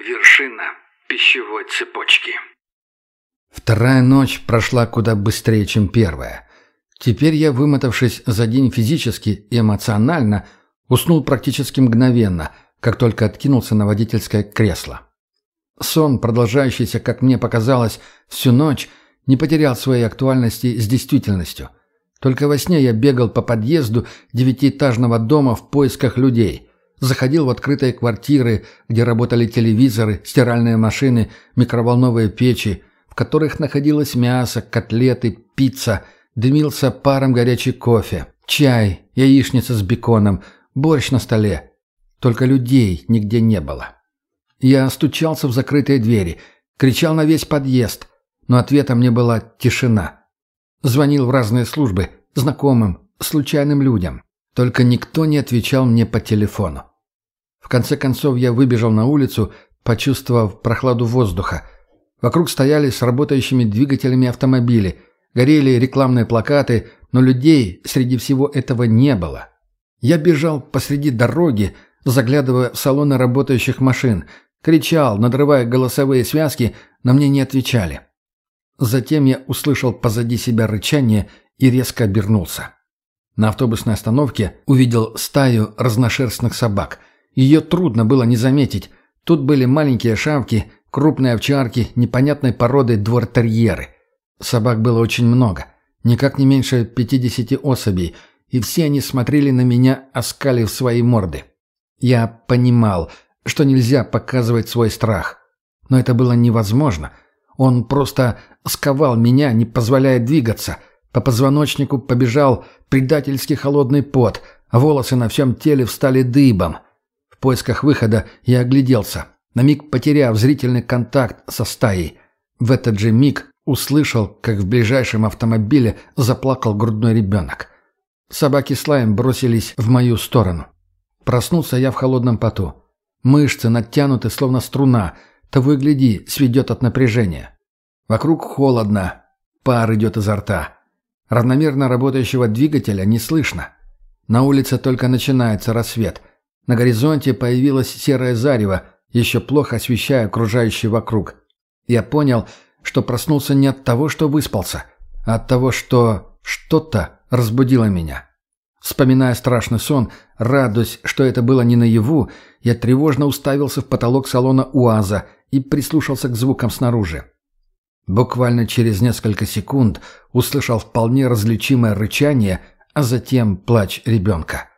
Вершина пищевой цепочки. Вторая ночь прошла куда быстрее, чем первая. Теперь я, вымотавшись за день физически и эмоционально, уснул практически мгновенно, как только откинулся на водительское кресло. Сон, продолжающийся, как мне показалось, всю ночь, не потерял своей актуальности с действительностью. Только во сне я бегал по подъезду девятиэтажного дома в поисках людей. Заходил в открытые квартиры, где работали телевизоры, стиральные машины, микроволновые печи, в которых находилось мясо, котлеты, пицца, дымился паром горячий кофе, чай, яичница с беконом, борщ на столе. Только людей нигде не было. Я стучался в закрытые двери, кричал на весь подъезд, но ответом мне была тишина. Звонил в разные службы, знакомым, случайным людям. Только никто не отвечал мне по телефону. В конце концов я выбежал на улицу, почувствовав прохладу воздуха. Вокруг стояли с работающими двигателями автомобили, горели рекламные плакаты, но людей среди всего этого не было. Я бежал посреди дороги, заглядывая в салоны работающих машин, кричал, надрывая голосовые связки, но мне не отвечали. Затем я услышал позади себя рычание и резко обернулся. На автобусной остановке увидел стаю разношерстных собак. Ее трудно было не заметить. Тут были маленькие шавки, крупные овчарки, непонятной породы двортерьеры. Собак было очень много, никак не меньше 50 особей, и все они смотрели на меня, оскалив свои морды. Я понимал, что нельзя показывать свой страх. Но это было невозможно. Он просто сковал меня, не позволяя двигаться. По позвоночнику побежал предательский холодный пот, а волосы на всем теле встали дыбом. Поисках выхода я огляделся, на миг потеряв зрительный контакт со стаей. В этот же миг услышал, как в ближайшем автомобиле заплакал грудной ребенок. Собаки с лаем бросились в мою сторону. Проснулся я в холодном поту. Мышцы натянуты, словно струна. Того и гляди, сведет от напряжения. Вокруг холодно. Пар идет изо рта. Равномерно работающего двигателя не слышно. На улице только начинается рассвет. На горизонте появилось серое зарево, еще плохо освещая окружающий вокруг. Я понял, что проснулся не от того, что выспался, а от того, что что-то разбудило меня. Вспоминая страшный сон, радуясь, что это было не наяву, я тревожно уставился в потолок салона УАЗа и прислушался к звукам снаружи. Буквально через несколько секунд услышал вполне различимое рычание, а затем плач ребенка.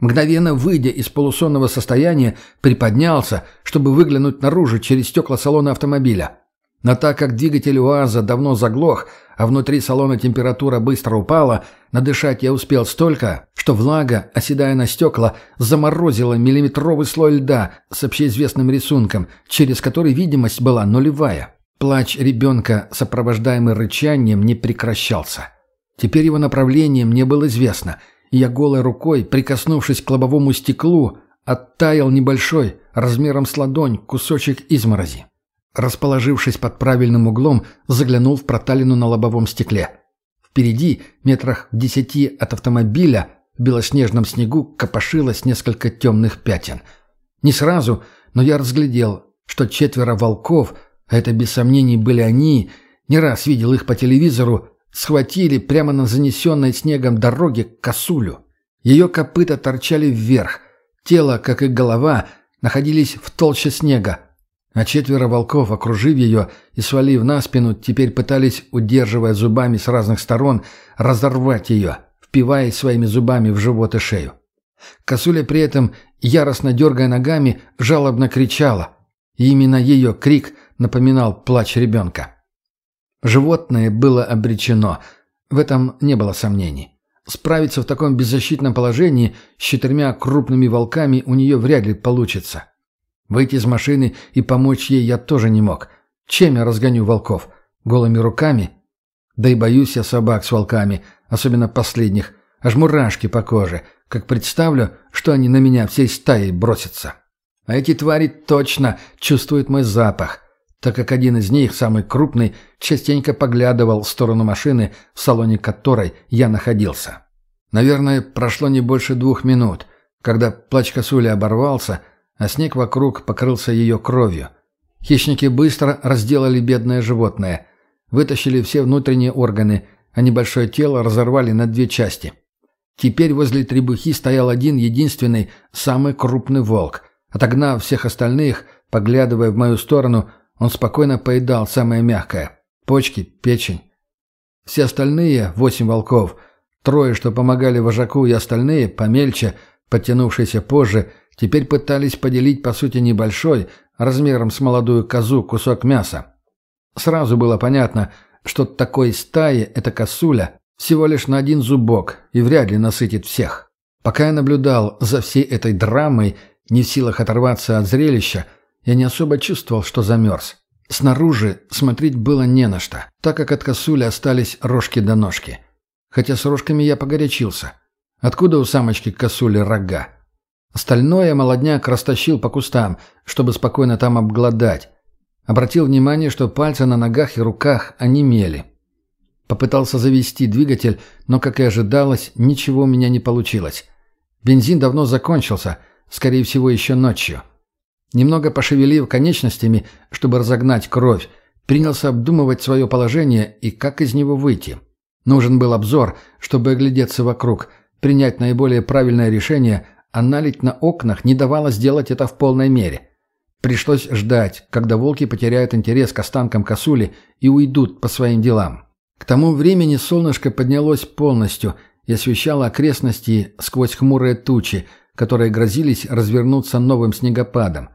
Мгновенно выйдя из полусонного состояния, приподнялся, чтобы выглянуть наружу через стекла салона автомобиля. Но так как двигатель УАЗа давно заглох, а внутри салона температура быстро упала, надышать я успел столько, что влага, оседая на стекла, заморозила миллиметровый слой льда с общеизвестным рисунком, через который видимость была нулевая. Плач ребенка, сопровождаемый рычанием, не прекращался. Теперь его направление мне было известно, я голой рукой, прикоснувшись к лобовому стеклу, оттаял небольшой, размером с ладонь, кусочек изморози. Расположившись под правильным углом, заглянул в проталину на лобовом стекле. Впереди, метрах в десяти от автомобиля, в белоснежном снегу копошилось несколько темных пятен. Не сразу, но я разглядел, что четверо волков, а это без сомнений были они, не раз видел их по телевизору, схватили прямо на занесенной снегом дороге косулю. Ее копыта торчали вверх, тело, как и голова, находились в толще снега, а четверо волков, окружив ее и свалив на спину, теперь пытались, удерживая зубами с разных сторон, разорвать ее, впиваясь своими зубами в живот и шею. Косуля при этом, яростно дергая ногами, жалобно кричала. И именно ее крик напоминал плач ребенка. Животное было обречено. В этом не было сомнений. Справиться в таком беззащитном положении с четырьмя крупными волками у нее вряд ли получится. Выйти из машины и помочь ей я тоже не мог. Чем я разгоню волков? Голыми руками? Да и боюсь я собак с волками, особенно последних. Аж мурашки по коже, как представлю, что они на меня всей стаей бросятся. А эти твари точно чувствуют мой запах, так как один из них, самый крупный, частенько поглядывал в сторону машины, в салоне которой я находился. Наверное, прошло не больше двух минут, когда плач косули оборвался – а снег вокруг покрылся ее кровью. Хищники быстро разделали бедное животное, вытащили все внутренние органы, а небольшое тело разорвали на две части. Теперь возле требухи стоял один единственный, самый крупный волк. Отогнав всех остальных, поглядывая в мою сторону, он спокойно поедал самое мягкое – почки, печень. Все остальные, восемь волков, трое, что помогали вожаку, и остальные, помельче, подтянувшиеся позже, теперь пытались поделить, по сути, небольшой, размером с молодую козу, кусок мяса. Сразу было понятно, что такой стаи эта косуля всего лишь на один зубок и вряд ли насытит всех. Пока я наблюдал за всей этой драмой, не в силах оторваться от зрелища, я не особо чувствовал, что замерз. Снаружи смотреть было не на что, так как от косули остались рожки до ножки. Хотя с рожками я погорячился. Откуда у самочки косули рога? Остальное молодняк растащил по кустам, чтобы спокойно там обглодать. Обратил внимание, что пальцы на ногах и руках онемели. Попытался завести двигатель, но, как и ожидалось, ничего у меня не получилось. Бензин давно закончился, скорее всего, еще ночью. Немного пошевелив конечностями, чтобы разогнать кровь, принялся обдумывать свое положение и как из него выйти. Нужен был обзор, чтобы оглядеться вокруг, принять наиболее правильное решение, а налить на окнах не давало сделать это в полной мере. Пришлось ждать, когда волки потеряют интерес к останкам косули и уйдут по своим делам. К тому времени солнышко поднялось полностью и освещало окрестности сквозь хмурые тучи, которые грозились развернуться новым снегопадом.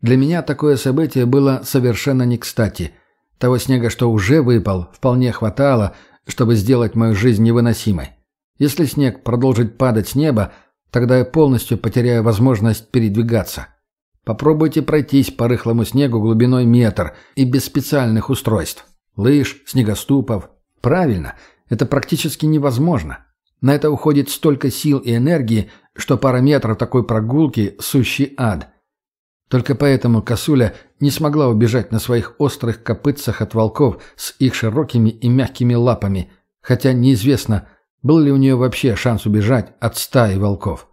Для меня такое событие было совершенно не кстати. Того снега, что уже выпал, вполне хватало, чтобы сделать мою жизнь невыносимой. Если снег продолжит падать с неба, тогда я полностью потеряю возможность передвигаться. Попробуйте пройтись по рыхлому снегу глубиной метр и без специальных устройств. Лыж, снегоступов. Правильно, это практически невозможно. На это уходит столько сил и энергии, что пара метров такой прогулки – сущий ад – только поэтому косуля не смогла убежать на своих острых копытцах от волков с их широкими и мягкими лапами, хотя неизвестно, был ли у нее вообще шанс убежать от стаи волков.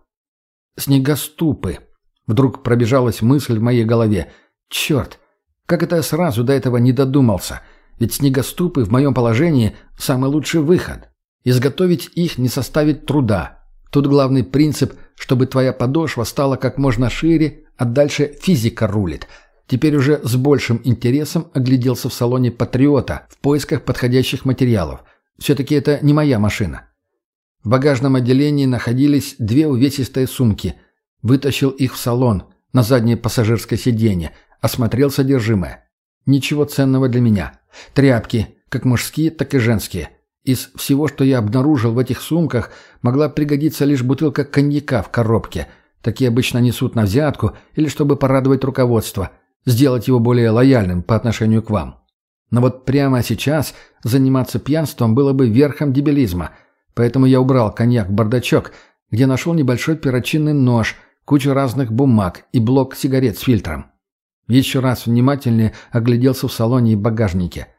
«Снегоступы!» Вдруг пробежалась мысль в моей голове. «Черт! Как это я сразу до этого не додумался? Ведь снегоступы в моем положении – самый лучший выход. Изготовить их не составит труда. Тут главный принцип, чтобы твоя подошва стала как можно шире, а дальше физика рулит. Теперь уже с большим интересом огляделся в салоне «Патриота» в поисках подходящих материалов. Все-таки это не моя машина. В багажном отделении находились две увесистые сумки. Вытащил их в салон, на заднее пассажирское сиденье, осмотрел содержимое. Ничего ценного для меня. Тряпки, как мужские, так и женские. Из всего, что я обнаружил в этих сумках, могла пригодиться лишь бутылка коньяка в коробке – Такие обычно несут на взятку или чтобы порадовать руководство, сделать его более лояльным по отношению к вам. Но вот прямо сейчас заниматься пьянством было бы верхом дебилизма, поэтому я убрал коньяк в бардачок, где нашел небольшой перочинный нож, кучу разных бумаг и блок сигарет с фильтром. Еще раз внимательнее огляделся в салоне и багажнике.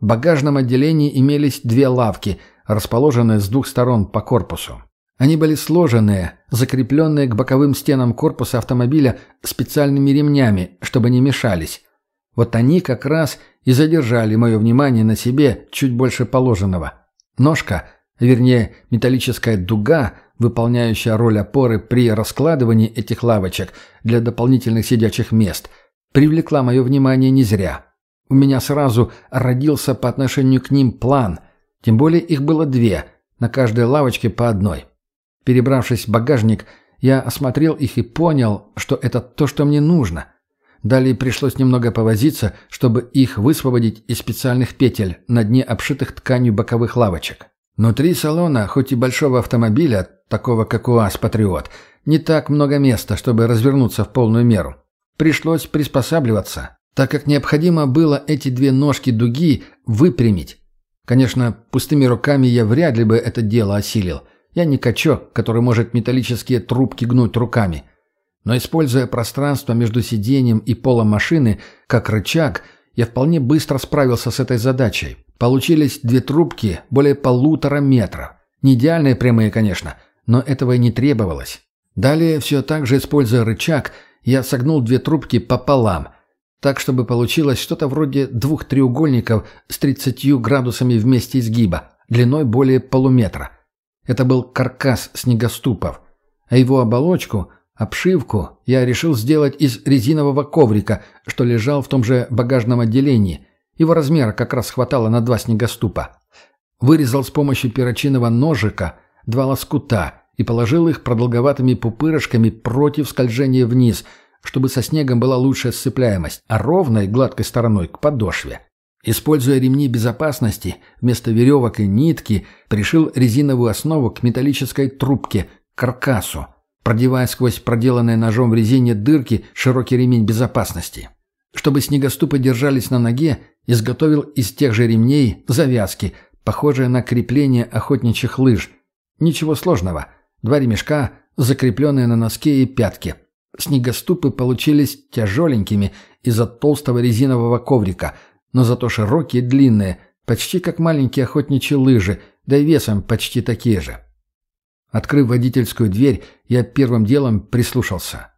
В багажном отделении имелись две лавки, расположенные с двух сторон по корпусу. Они были сложенные, закрепленные к боковым стенам корпуса автомобиля специальными ремнями, чтобы не мешались. Вот они как раз и задержали мое внимание на себе чуть больше положенного. Ножка, вернее, металлическая дуга, выполняющая роль опоры при раскладывании этих лавочек для дополнительных сидячих мест, привлекла мое внимание не зря. У меня сразу родился по отношению к ним план, тем более их было две, на каждой лавочке по одной. Перебравшись в багажник, я осмотрел их и понял, что это то, что мне нужно. Далее пришлось немного повозиться, чтобы их высвободить из специальных петель на дне обшитых тканью боковых лавочек. Внутри салона, хоть и большого автомобиля, такого как УАЗ «Патриот», не так много места, чтобы развернуться в полную меру. Пришлось приспосабливаться, так как необходимо было эти две ножки дуги выпрямить. Конечно, пустыми руками я вряд ли бы это дело осилил – я не качок, который может металлические трубки гнуть руками. Но используя пространство между сиденьем и полом машины как рычаг, я вполне быстро справился с этой задачей. Получились две трубки более полутора метров. Не идеальные прямые, конечно, но этого и не требовалось. Далее, все так же используя рычаг, я согнул две трубки пополам, так, чтобы получилось что-то вроде двух треугольников с 30 градусами вместе изгиба, длиной более полуметра. Это был каркас снегоступов, а его оболочку, обшивку, я решил сделать из резинового коврика, что лежал в том же багажном отделении. Его размера как раз хватало на два снегоступа. Вырезал с помощью перочинного ножика два лоскута и положил их продолговатыми пупырышками против скольжения вниз, чтобы со снегом была лучшая сцепляемость, а ровной гладкой стороной к подошве. Используя ремни безопасности, вместо веревок и нитки пришил резиновую основу к металлической трубке, каркасу, продевая сквозь проделанные ножом в резине дырки широкий ремень безопасности. Чтобы снегоступы держались на ноге, изготовил из тех же ремней завязки, похожие на крепление охотничьих лыж. Ничего сложного. Два ремешка, закрепленные на носке и пятке. Снегоступы получились тяжеленькими из-за толстого резинового коврика, но зато широкие и длинные, почти как маленькие охотничьи лыжи, да и весом почти такие же. Открыв водительскую дверь, я первым делом прислушался.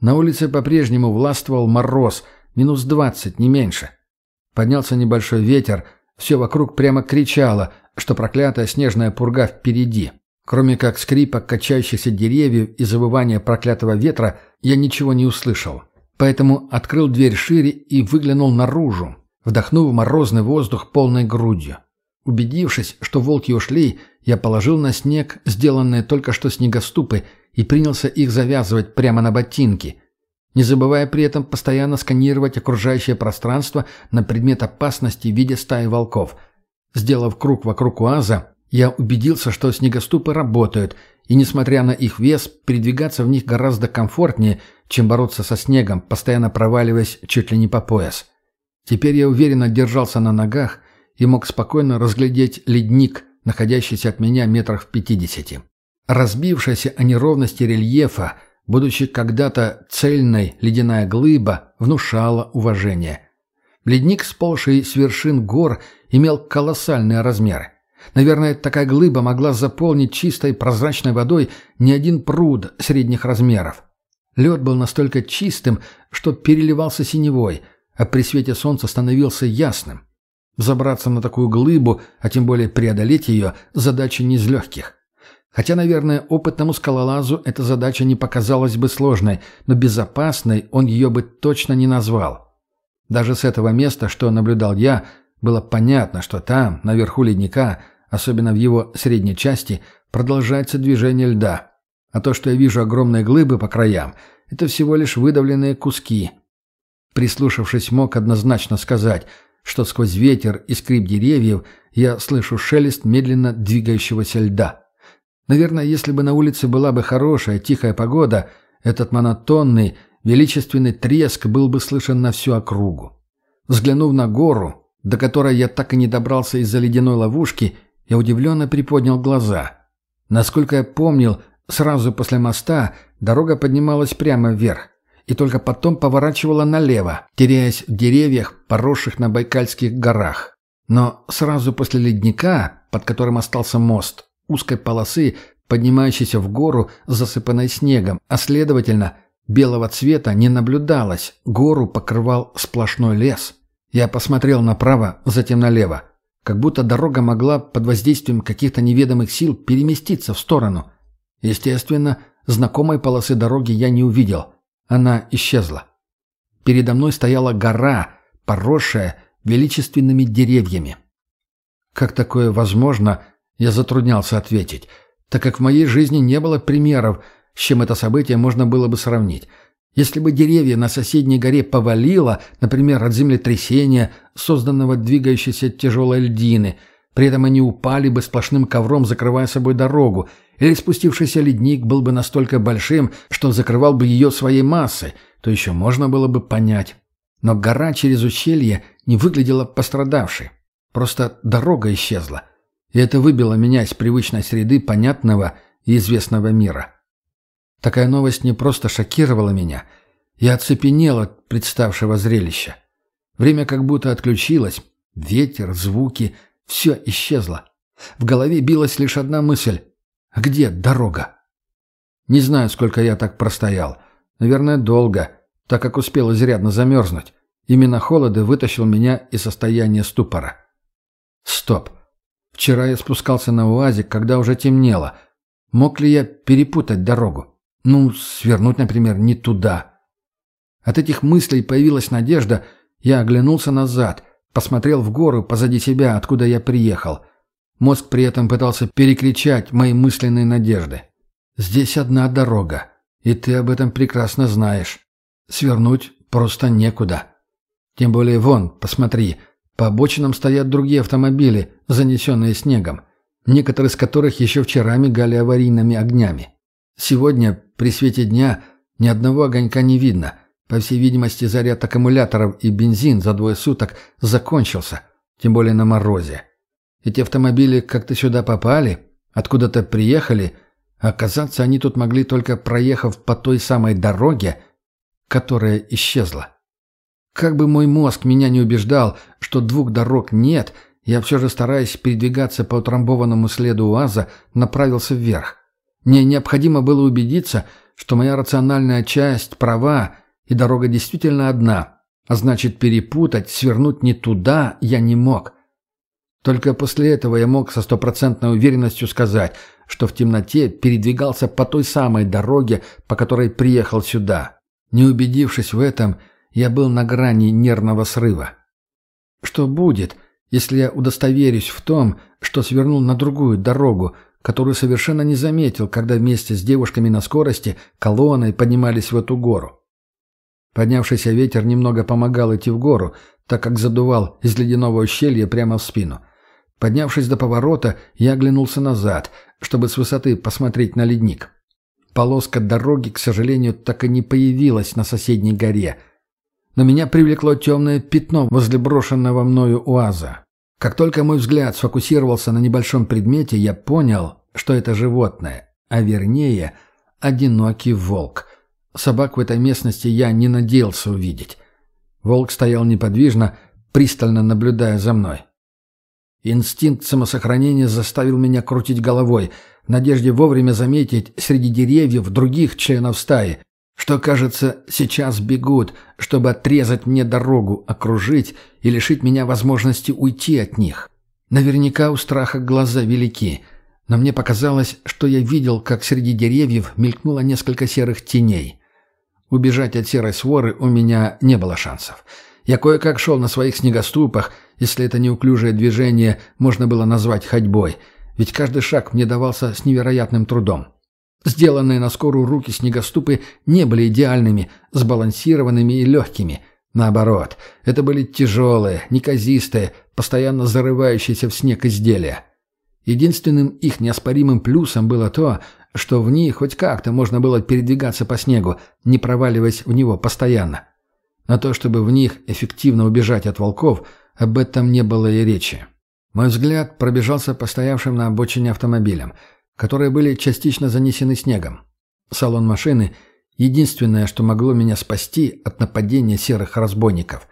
На улице по-прежнему властвовал мороз, минус двадцать, не меньше. Поднялся небольшой ветер, все вокруг прямо кричало, что проклятая снежная пурга впереди. Кроме как скрипа качающихся деревьев и завывания проклятого ветра, я ничего не услышал. Поэтому открыл дверь шире и выглянул наружу, вдохнув морозный воздух полной грудью. Убедившись, что волки ушли, я положил на снег сделанные только что снегоступы и принялся их завязывать прямо на ботинки, не забывая при этом постоянно сканировать окружающее пространство на предмет опасности в виде стаи волков. Сделав круг вокруг УАЗа, я убедился, что снегоступы работают, и, несмотря на их вес, передвигаться в них гораздо комфортнее, чем бороться со снегом, постоянно проваливаясь чуть ли не по пояс. Теперь я уверенно держался на ногах и мог спокойно разглядеть ледник, находящийся от меня метрах в пятидесяти. Разбившаяся о неровности рельефа, будучи когда-то цельной ледяная глыба, внушала уважение. Ледник, сползший с вершин гор, имел колоссальные размеры. Наверное, такая глыба могла заполнить чистой прозрачной водой не один пруд средних размеров. Лед был настолько чистым, что переливался синевой, а при свете солнца становился ясным. Забраться на такую глыбу, а тем более преодолеть ее, задача не из легких. Хотя, наверное, опытному скалолазу эта задача не показалась бы сложной, но безопасной он ее бы точно не назвал. Даже с этого места, что наблюдал я, было понятно, что там, наверху ледника, особенно в его средней части, продолжается движение льда. А то, что я вижу огромные глыбы по краям, это всего лишь выдавленные куски. Прислушавшись, мог однозначно сказать, что сквозь ветер и скрип деревьев я слышу шелест медленно двигающегося льда. Наверное, если бы на улице была бы хорошая, тихая погода, этот монотонный, величественный треск был бы слышен на всю округу. Взглянув на гору, до которой я так и не добрался из-за ледяной ловушки, я удивленно приподнял глаза. Насколько я помнил, сразу после моста дорога поднималась прямо вверх и только потом поворачивала налево, теряясь в деревьях, поросших на Байкальских горах. Но сразу после ледника, под которым остался мост, узкой полосы, поднимающейся в гору, засыпанной снегом, а следовательно, белого цвета не наблюдалось, гору покрывал сплошной лес. Я посмотрел направо, затем налево, как будто дорога могла под воздействием каких-то неведомых сил переместиться в сторону. Естественно, знакомой полосы дороги я не увидел – она исчезла. Передо мной стояла гора, поросшая величественными деревьями. Как такое возможно, я затруднялся ответить, так как в моей жизни не было примеров, с чем это событие можно было бы сравнить. Если бы деревья на соседней горе повалило, например, от землетрясения, созданного двигающейся тяжелой льдины, при этом они упали бы сплошным ковром, закрывая собой дорогу, или спустившийся ледник был бы настолько большим, что закрывал бы ее своей массой, то еще можно было бы понять. Но гора через ущелье не выглядела пострадавшей. Просто дорога исчезла. И это выбило меня из привычной среды понятного и известного мира. Такая новость не просто шокировала меня. Я оцепенел от представшего зрелища. Время как будто отключилось. Ветер, звуки — все исчезло. В голове билась лишь одна мысль. Где дорога? Не знаю, сколько я так простоял. Наверное, долго, так как успел изрядно замерзнуть. Именно холод и вытащил меня из состояния ступора. Стоп. Вчера я спускался на УАЗик, когда уже темнело. Мог ли я перепутать дорогу? Ну, свернуть, например, не туда. От этих мыслей появилась надежда. Я оглянулся назад, посмотрел в гору позади себя, откуда я приехал. Мозг при этом пытался перекричать мои мысленные надежды. Здесь одна дорога, и ты об этом прекрасно знаешь. Свернуть просто некуда. Тем более вон, посмотри, по обочинам стоят другие автомобили, занесенные снегом, некоторые из которых еще вчера мигали аварийными огнями. Сегодня, при свете дня, ни одного огонька не видно. По всей видимости, заряд аккумуляторов и бензин за двое суток закончился, тем более на морозе. Эти автомобили как-то сюда попали, откуда-то приехали, оказаться они тут могли только проехав по той самой дороге, которая исчезла. Как бы мой мозг меня не убеждал, что двух дорог нет, я все же, стараясь передвигаться по утрамбованному следу УАЗа, направился вверх. Мне необходимо было убедиться, что моя рациональная часть права, и дорога действительно одна, а значит перепутать, свернуть не туда я не мог. Только после этого я мог со стопроцентной уверенностью сказать, что в темноте передвигался по той самой дороге, по которой приехал сюда. Не убедившись в этом, я был на грани нервного срыва. Что будет, если я удостоверюсь в том, что свернул на другую дорогу, которую совершенно не заметил, когда вместе с девушками на скорости колонной поднимались в эту гору? Поднявшийся ветер немного помогал идти в гору, так как задувал из ледяного ущелья прямо в спину. Поднявшись до поворота, я оглянулся назад, чтобы с высоты посмотреть на ледник. Полоска дороги, к сожалению, так и не появилась на соседней горе – но меня привлекло темное пятно возле брошенного мною уаза. Как только мой взгляд сфокусировался на небольшом предмете, я понял, что это животное, а вернее, одинокий волк. Собак в этой местности я не надеялся увидеть. Волк стоял неподвижно, пристально наблюдая за мной. Инстинкт самосохранения заставил меня крутить головой, в надежде вовремя заметить среди деревьев других членов стаи, что, кажется, сейчас бегут, чтобы отрезать мне дорогу, окружить и лишить меня возможности уйти от них. Наверняка у страха глаза велики, но мне показалось, что я видел, как среди деревьев мелькнуло несколько серых теней. Убежать от серой своры у меня не было шансов. Я кое-как шел на своих снегоступах, если это неуклюжее движение можно было назвать ходьбой, ведь каждый шаг мне давался с невероятным трудом. Сделанные на скорую руки снегоступы не были идеальными, сбалансированными и легкими. Наоборот, это были тяжелые, неказистые, постоянно зарывающиеся в снег изделия. Единственным их неоспоримым плюсом было то, что в них хоть как-то можно было передвигаться по снегу, не проваливаясь в него постоянно. На то, чтобы в них эффективно убежать от волков, об этом не было и речи. Мой взгляд пробежался по стоявшим на обочине автомобилям – которые были частично занесены снегом. Салон машины — единственное, что могло меня спасти от нападения серых разбойников.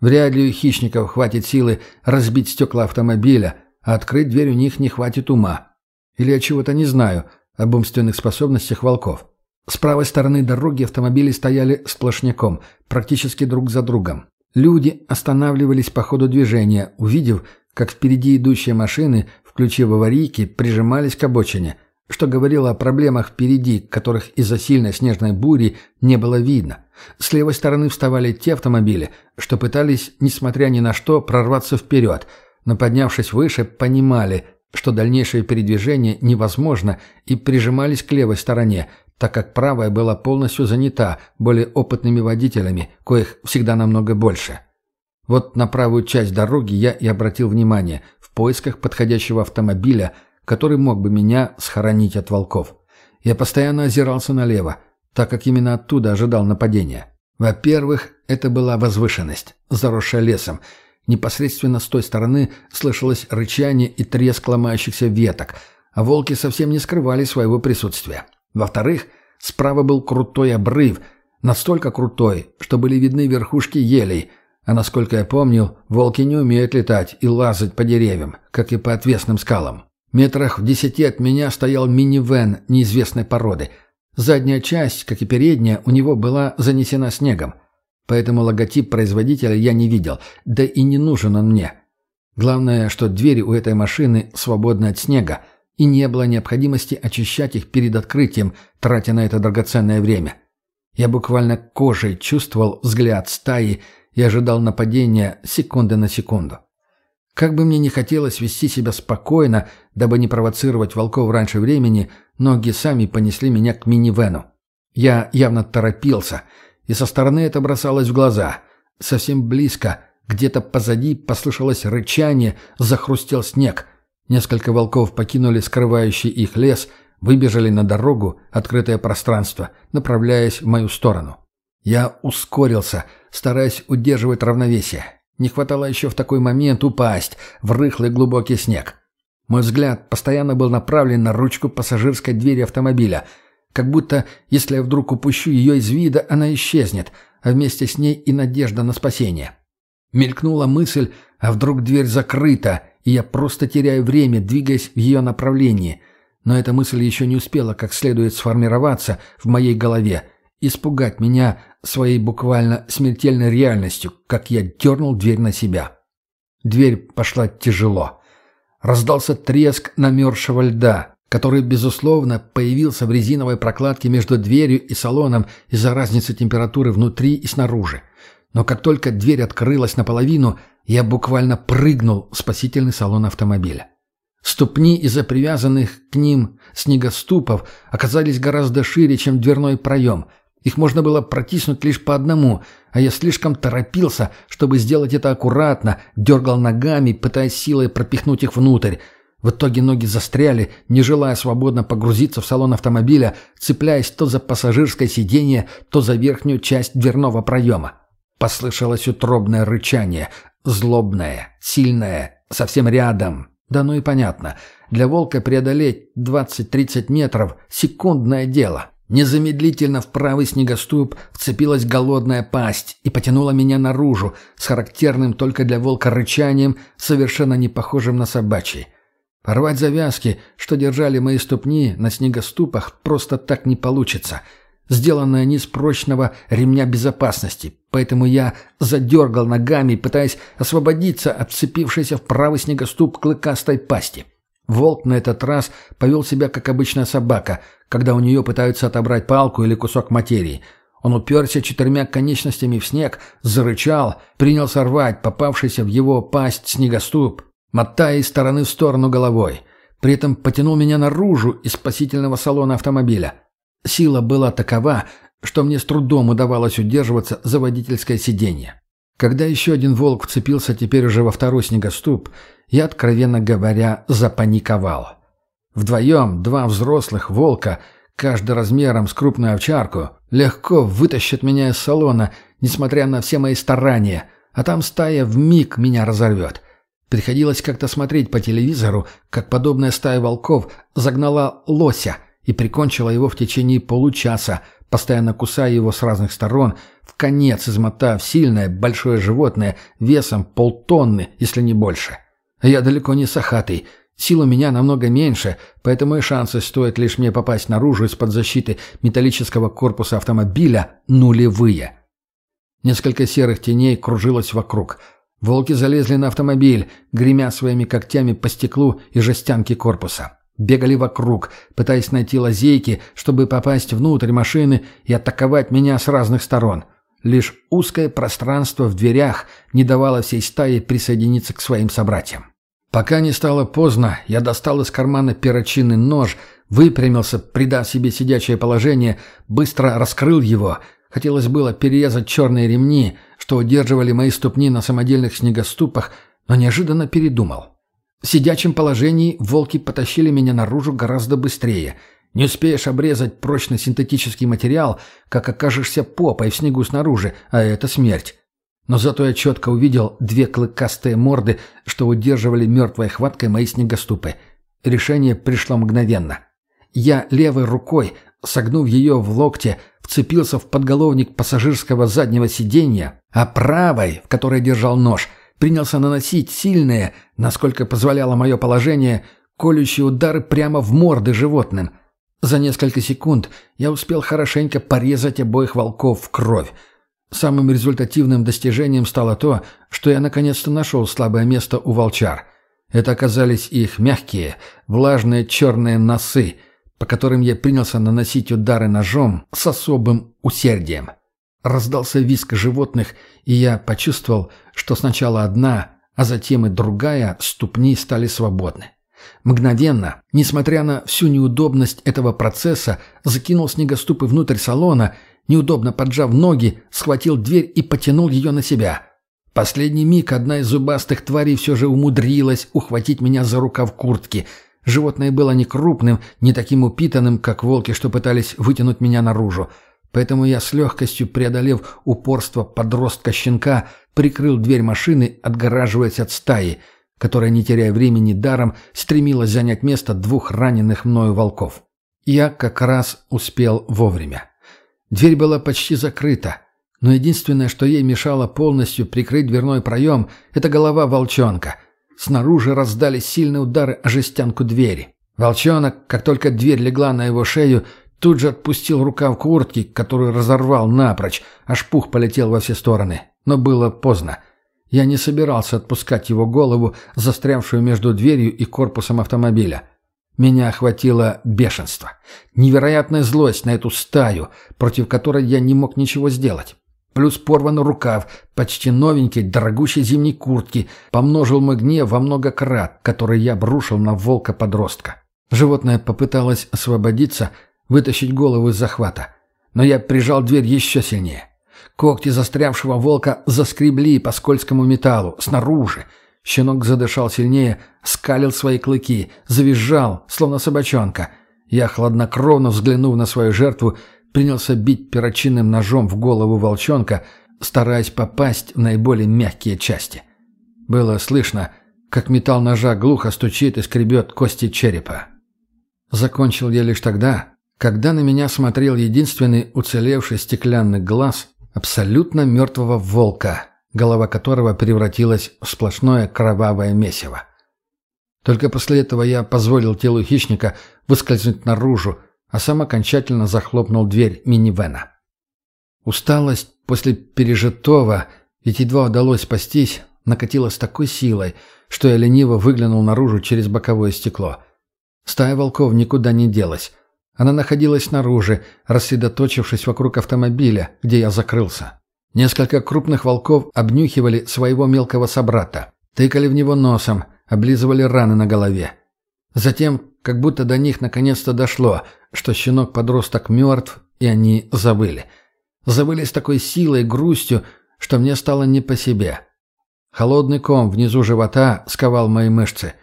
Вряд ли у хищников хватит силы разбить стекла автомобиля, а открыть дверь у них не хватит ума. Или я чего-то не знаю об умственных способностях волков. С правой стороны дороги автомобили стояли сплошняком, практически друг за другом. Люди останавливались по ходу движения, увидев, как впереди идущие машины включив аварийки, прижимались к обочине, что говорило о проблемах впереди, которых из-за сильной снежной бури не было видно. С левой стороны вставали те автомобили, что пытались, несмотря ни на что, прорваться вперед, но, поднявшись выше, понимали, что дальнейшее передвижение невозможно, и прижимались к левой стороне, так как правая была полностью занята более опытными водителями, коих всегда намного больше. Вот на правую часть дороги я и обратил внимание, поисках подходящего автомобиля, который мог бы меня схоронить от волков. Я постоянно озирался налево, так как именно оттуда ожидал нападения. Во-первых, это была возвышенность, заросшая лесом. Непосредственно с той стороны слышалось рычание и треск ломающихся веток, а волки совсем не скрывали своего присутствия. Во-вторых, справа был крутой обрыв, настолько крутой, что были видны верхушки елей – а насколько я помнил, волки не умеют летать и лазать по деревьям, как и по отвесным скалам. Метрах в десяти от меня стоял минивэн неизвестной породы. Задняя часть, как и передняя, у него была занесена снегом. Поэтому логотип производителя я не видел, да и не нужен он мне. Главное, что двери у этой машины свободны от снега, и не было необходимости очищать их перед открытием, тратя на это драгоценное время. Я буквально кожей чувствовал взгляд стаи и ожидал нападения секунды на секунду. Как бы мне не хотелось вести себя спокойно, дабы не провоцировать волков раньше времени, ноги сами понесли меня к минивену. Я явно торопился, и со стороны это бросалось в глаза. Совсем близко, где-то позади послышалось рычание, захрустел снег. Несколько волков покинули скрывающий их лес, выбежали на дорогу, открытое пространство, направляясь в мою сторону. Я ускорился, стараясь удерживать равновесие. Не хватало еще в такой момент упасть в рыхлый глубокий снег. Мой взгляд постоянно был направлен на ручку пассажирской двери автомобиля, как будто, если я вдруг упущу ее из вида, она исчезнет, а вместе с ней и надежда на спасение. Мелькнула мысль, а вдруг дверь закрыта, и я просто теряю время, двигаясь в ее направлении. Но эта мысль еще не успела как следует сформироваться в моей голове, испугать меня своей буквально смертельной реальностью, как я дернул дверь на себя. Дверь пошла тяжело. Раздался треск намерзшего льда, который, безусловно, появился в резиновой прокладке между дверью и салоном из-за разницы температуры внутри и снаружи. Но как только дверь открылась наполовину, я буквально прыгнул в спасительный салон автомобиля. Ступни из-за привязанных к ним снегоступов оказались гораздо шире, чем дверной проем – их можно было протиснуть лишь по одному, а я слишком торопился, чтобы сделать это аккуратно, дергал ногами, пытаясь силой пропихнуть их внутрь. В итоге ноги застряли, не желая свободно погрузиться в салон автомобиля, цепляясь то за пассажирское сиденье, то за верхнюю часть дверного проема. Послышалось утробное рычание, злобное, сильное, совсем рядом. Да ну и понятно, для волка преодолеть 20-30 метров – секундное дело. Незамедлительно в правый снегоступ вцепилась голодная пасть и потянула меня наружу с характерным только для волка рычанием, совершенно не похожим на собачий. Порвать завязки, что держали мои ступни на снегоступах, просто так не получится. Сделаны они из прочного ремня безопасности, поэтому я задергал ногами, пытаясь освободиться от вцепившейся в правый снегоступ клыкастой пасти. Волк на этот раз повел себя как обычная собака, когда у нее пытаются отобрать палку или кусок материи. Он уперся четырьмя конечностями в снег, зарычал, принялся рвать попавшийся в его пасть снегоступ, мотая из стороны в сторону головой. При этом потянул меня наружу из спасительного салона автомобиля. Сила была такова, что мне с трудом удавалось удерживаться за водительское сиденье. Когда еще один волк вцепился теперь уже во второй снегоступ, я, откровенно говоря, запаниковал. Вдвоем два взрослых волка, каждый размером с крупную овчарку, легко вытащат меня из салона, несмотря на все мои старания, а там стая в миг меня разорвет. Приходилось как-то смотреть по телевизору, как подобная стая волков загнала лося и прикончила его в течение получаса, постоянно кусая его с разных сторон, в конец измотав сильное большое животное весом полтонны, если не больше. Я далеко не сахатый, Сил у меня намного меньше, поэтому и шансы, стоит лишь мне попасть наружу из-под защиты металлического корпуса автомобиля, нулевые. Несколько серых теней кружилось вокруг. Волки залезли на автомобиль, гремя своими когтями по стеклу и жестянке корпуса. Бегали вокруг, пытаясь найти лазейки, чтобы попасть внутрь машины и атаковать меня с разных сторон. Лишь узкое пространство в дверях не давало всей стае присоединиться к своим собратьям. Пока не стало поздно, я достал из кармана перочинный нож, выпрямился, придав себе сидячее положение, быстро раскрыл его. Хотелось было перерезать черные ремни, что удерживали мои ступни на самодельных снегоступах, но неожиданно передумал. В сидячем положении волки потащили меня наружу гораздо быстрее. Не успеешь обрезать прочный синтетический материал, как окажешься попой в снегу снаружи, а это смерть. Но зато я четко увидел две клыкастые морды, что удерживали мертвой хваткой мои снегоступы. Решение пришло мгновенно. Я левой рукой, согнув ее в локте, вцепился в подголовник пассажирского заднего сиденья, а правой, в которой держал нож, принялся наносить сильные, насколько позволяло мое положение, колющие удары прямо в морды животным. За несколько секунд я успел хорошенько порезать обоих волков в кровь. Самым результативным достижением стало то, что я наконец-то нашел слабое место у волчар. Это оказались их мягкие, влажные черные носы, по которым я принялся наносить удары ножом с особым усердием. Раздался визг животных, и я почувствовал, что сначала одна, а затем и другая ступни стали свободны. Мгновенно, несмотря на всю неудобность этого процесса, закинул снегоступы внутрь салона, неудобно поджав ноги, схватил дверь и потянул ее на себя. Последний миг одна из зубастых тварей все же умудрилась ухватить меня за рукав куртки. Животное было не крупным, не таким упитанным, как волки, что пытались вытянуть меня наружу. Поэтому я с легкостью, преодолев упорство подростка-щенка, прикрыл дверь машины, отгораживаясь от стаи, которая, не теряя времени даром, стремилась занять место двух раненых мною волков. Я как раз успел вовремя. Дверь была почти закрыта, но единственное, что ей мешало полностью прикрыть дверной проем, это голова волчонка. Снаружи раздались сильные удары о жестянку двери. Волчонок, как только дверь легла на его шею, Тут же отпустил рукав куртки, которую разорвал напрочь, аж пух полетел во все стороны. Но было поздно. Я не собирался отпускать его голову, застрявшую между дверью и корпусом автомобиля. Меня охватило бешенство. Невероятная злость на эту стаю, против которой я не мог ничего сделать. Плюс порванный рукав, почти новенький, дорогущей зимней куртки, помножил мой гнев во много крат, который я брушил на волка-подростка. Животное попыталось освободиться, вытащить голову из захвата. Но я прижал дверь еще сильнее. Когти застрявшего волка заскребли по скользкому металлу, снаружи. Щенок задышал сильнее, скалил свои клыки, завизжал, словно собачонка. Я, хладнокровно взглянув на свою жертву, принялся бить перочинным ножом в голову волчонка, стараясь попасть в наиболее мягкие части. Было слышно, как металл ножа глухо стучит и скребет кости черепа. Закончил я лишь тогда, когда на меня смотрел единственный уцелевший стеклянный глаз абсолютно мертвого волка, голова которого превратилась в сплошное кровавое месиво. Только после этого я позволил телу хищника выскользнуть наружу, а сам окончательно захлопнул дверь минивэна. Усталость после пережитого, ведь едва удалось спастись, накатила с такой силой, что я лениво выглянул наружу через боковое стекло. Стая волков никуда не делась. Она находилась снаружи, рассредоточившись вокруг автомобиля, где я закрылся. Несколько крупных волков обнюхивали своего мелкого собрата, тыкали в него носом, облизывали раны на голове. Затем, как будто до них наконец-то дошло, что щенок-подросток мертв, и они завыли. Завыли с такой силой и грустью, что мне стало не по себе. Холодный ком внизу живота сковал мои мышцы.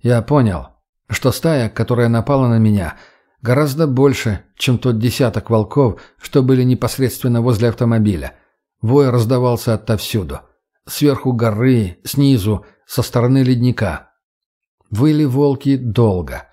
Я понял, что стая, которая напала на меня — Гораздо больше, чем тот десяток волков, что были непосредственно возле автомобиля. Вой раздавался отовсюду. Сверху горы, снизу, со стороны ледника. Выли волки долго.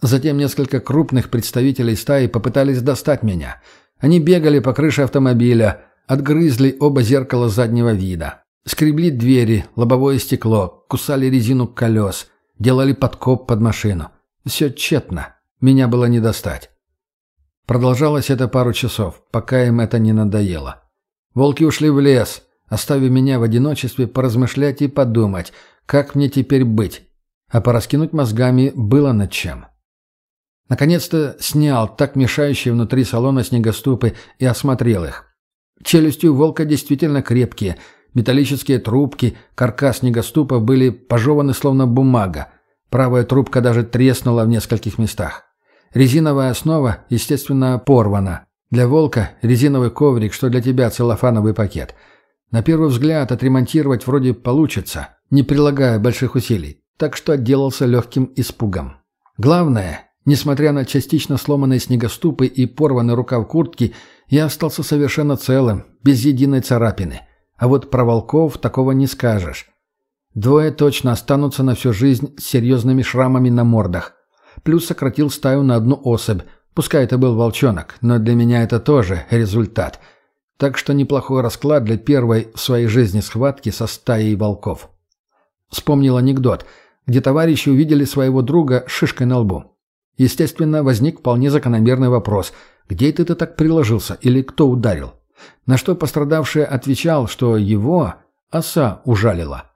Затем несколько крупных представителей стаи попытались достать меня. Они бегали по крыше автомобиля, отгрызли оба зеркала заднего вида. Скребли двери, лобовое стекло, кусали резину колес, делали подкоп под машину. Все тщетно. Меня было не достать. Продолжалось это пару часов, пока им это не надоело. Волки ушли в лес, оставив меня в одиночестве поразмышлять и подумать, как мне теперь быть. А пораскинуть мозгами было над чем. Наконец-то снял так мешающие внутри салона снегоступы и осмотрел их. Челюсти у волка действительно крепкие, металлические трубки, каркас снегоступа были пожеваны словно бумага. Правая трубка даже треснула в нескольких местах. Резиновая основа, естественно, порвана. Для волка резиновый коврик, что для тебя целлофановый пакет. На первый взгляд отремонтировать вроде получится, не прилагая больших усилий, так что отделался легким испугом. Главное, несмотря на частично сломанные снегоступы и порванный рукав куртки, я остался совершенно целым, без единой царапины. А вот про волков такого не скажешь. Двое точно останутся на всю жизнь с серьезными шрамами на мордах плюс сократил стаю на одну особь. Пускай это был волчонок, но для меня это тоже результат. Так что неплохой расклад для первой в своей жизни схватки со стаей волков. Вспомнил анекдот, где товарищи увидели своего друга шишкой на лбу. Естественно, возник вполне закономерный вопрос, где это ты так приложился или кто ударил? На что пострадавший отвечал, что его оса ужалила.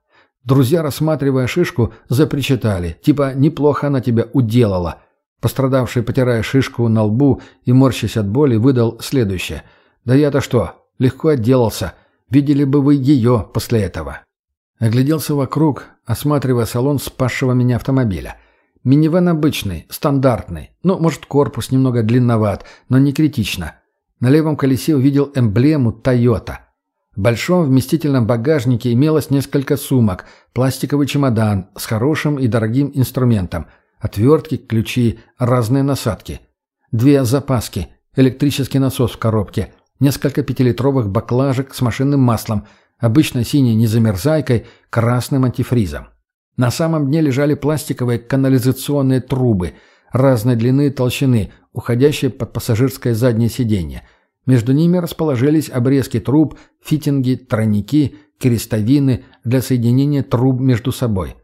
Друзья, рассматривая шишку, запричитали, типа «неплохо она тебя уделала». Пострадавший, потирая шишку на лбу и морщась от боли, выдал следующее. «Да я-то что, легко отделался. Видели бы вы ее после этого». Огляделся вокруг, осматривая салон спасшего меня автомобиля. Минивэн обычный, стандартный. Ну, может, корпус немного длинноват, но не критично. На левом колесе увидел эмблему «Тойота». В большом вместительном багажнике имелось несколько сумок, пластиковый чемодан с хорошим и дорогим инструментом, отвертки, ключи, разные насадки. Две запаски, электрический насос в коробке, несколько пятилитровых баклажек с машинным маслом, обычно синей незамерзайкой, красным антифризом. На самом дне лежали пластиковые канализационные трубы разной длины и толщины, уходящие под пассажирское заднее сиденье. Между ними расположились обрезки труб, фитинги, тройники, крестовины для соединения труб между собой.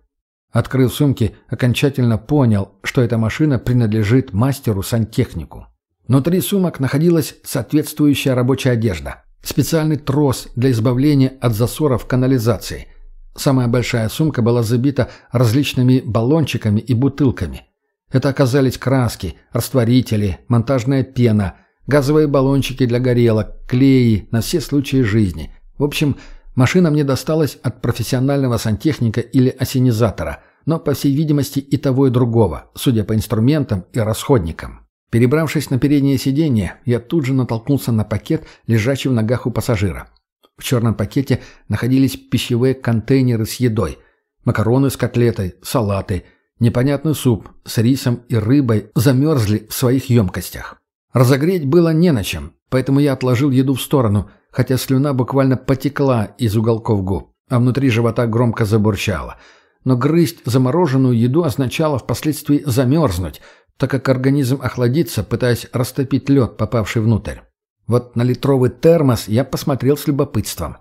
Открыв сумки, окончательно понял, что эта машина принадлежит мастеру-сантехнику. Внутри сумок находилась соответствующая рабочая одежда. Специальный трос для избавления от засоров канализации. Самая большая сумка была забита различными баллончиками и бутылками. Это оказались краски, растворители, монтажная пена, газовые баллончики для горелок, клеи на все случаи жизни. В общем, машина мне досталась от профессионального сантехника или осенизатора, но, по всей видимости, и того, и другого, судя по инструментам и расходникам. Перебравшись на переднее сиденье, я тут же натолкнулся на пакет, лежащий в ногах у пассажира. В черном пакете находились пищевые контейнеры с едой. Макароны с котлетой, салаты, непонятный суп с рисом и рыбой замерзли в своих емкостях. Разогреть было не на чем, поэтому я отложил еду в сторону, хотя слюна буквально потекла из уголков губ, а внутри живота громко забурчала. Но грызть замороженную еду означало впоследствии замерзнуть – так как организм охладится, пытаясь растопить лед, попавший внутрь. Вот на литровый термос я посмотрел с любопытством.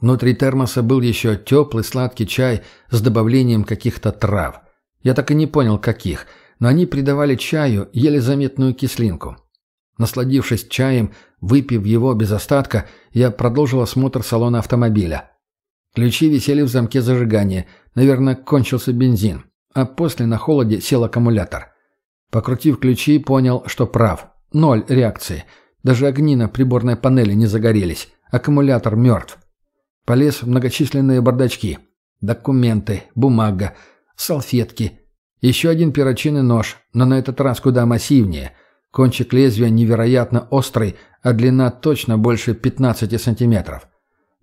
Внутри термоса был еще теплый сладкий чай с добавлением каких-то трав. Я так и не понял, каких, но они придавали чаю еле заметную кислинку. Насладившись чаем, выпив его без остатка, я продолжил осмотр салона автомобиля. Ключи висели в замке зажигания, наверное, кончился бензин, а после на холоде сел аккумулятор. Покрутив ключи, понял, что прав. Ноль реакции. Даже огни на приборной панели не загорелись. Аккумулятор мертв. Полез в многочисленные бардачки. Документы, бумага, салфетки. Еще один перочинный нож, но на этот раз куда массивнее. Кончик лезвия невероятно острый, а длина точно больше 15 сантиметров.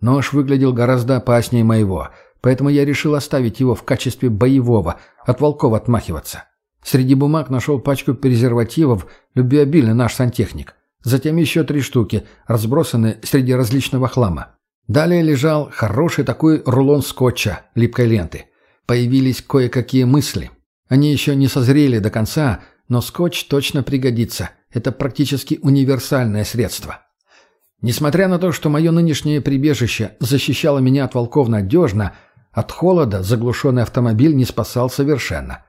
Нож выглядел гораздо опаснее моего, поэтому я решил оставить его в качестве боевого, от волков отмахиваться. Среди бумаг нашел пачку презервативов, любвеобильный наш сантехник. Затем еще три штуки, разбросаны среди различного хлама. Далее лежал хороший такой рулон скотча, липкой ленты. Появились кое-какие мысли. Они еще не созрели до конца, но скотч точно пригодится. Это практически универсальное средство. Несмотря на то, что мое нынешнее прибежище защищало меня от волков надежно, от холода заглушенный автомобиль не спасал совершенно.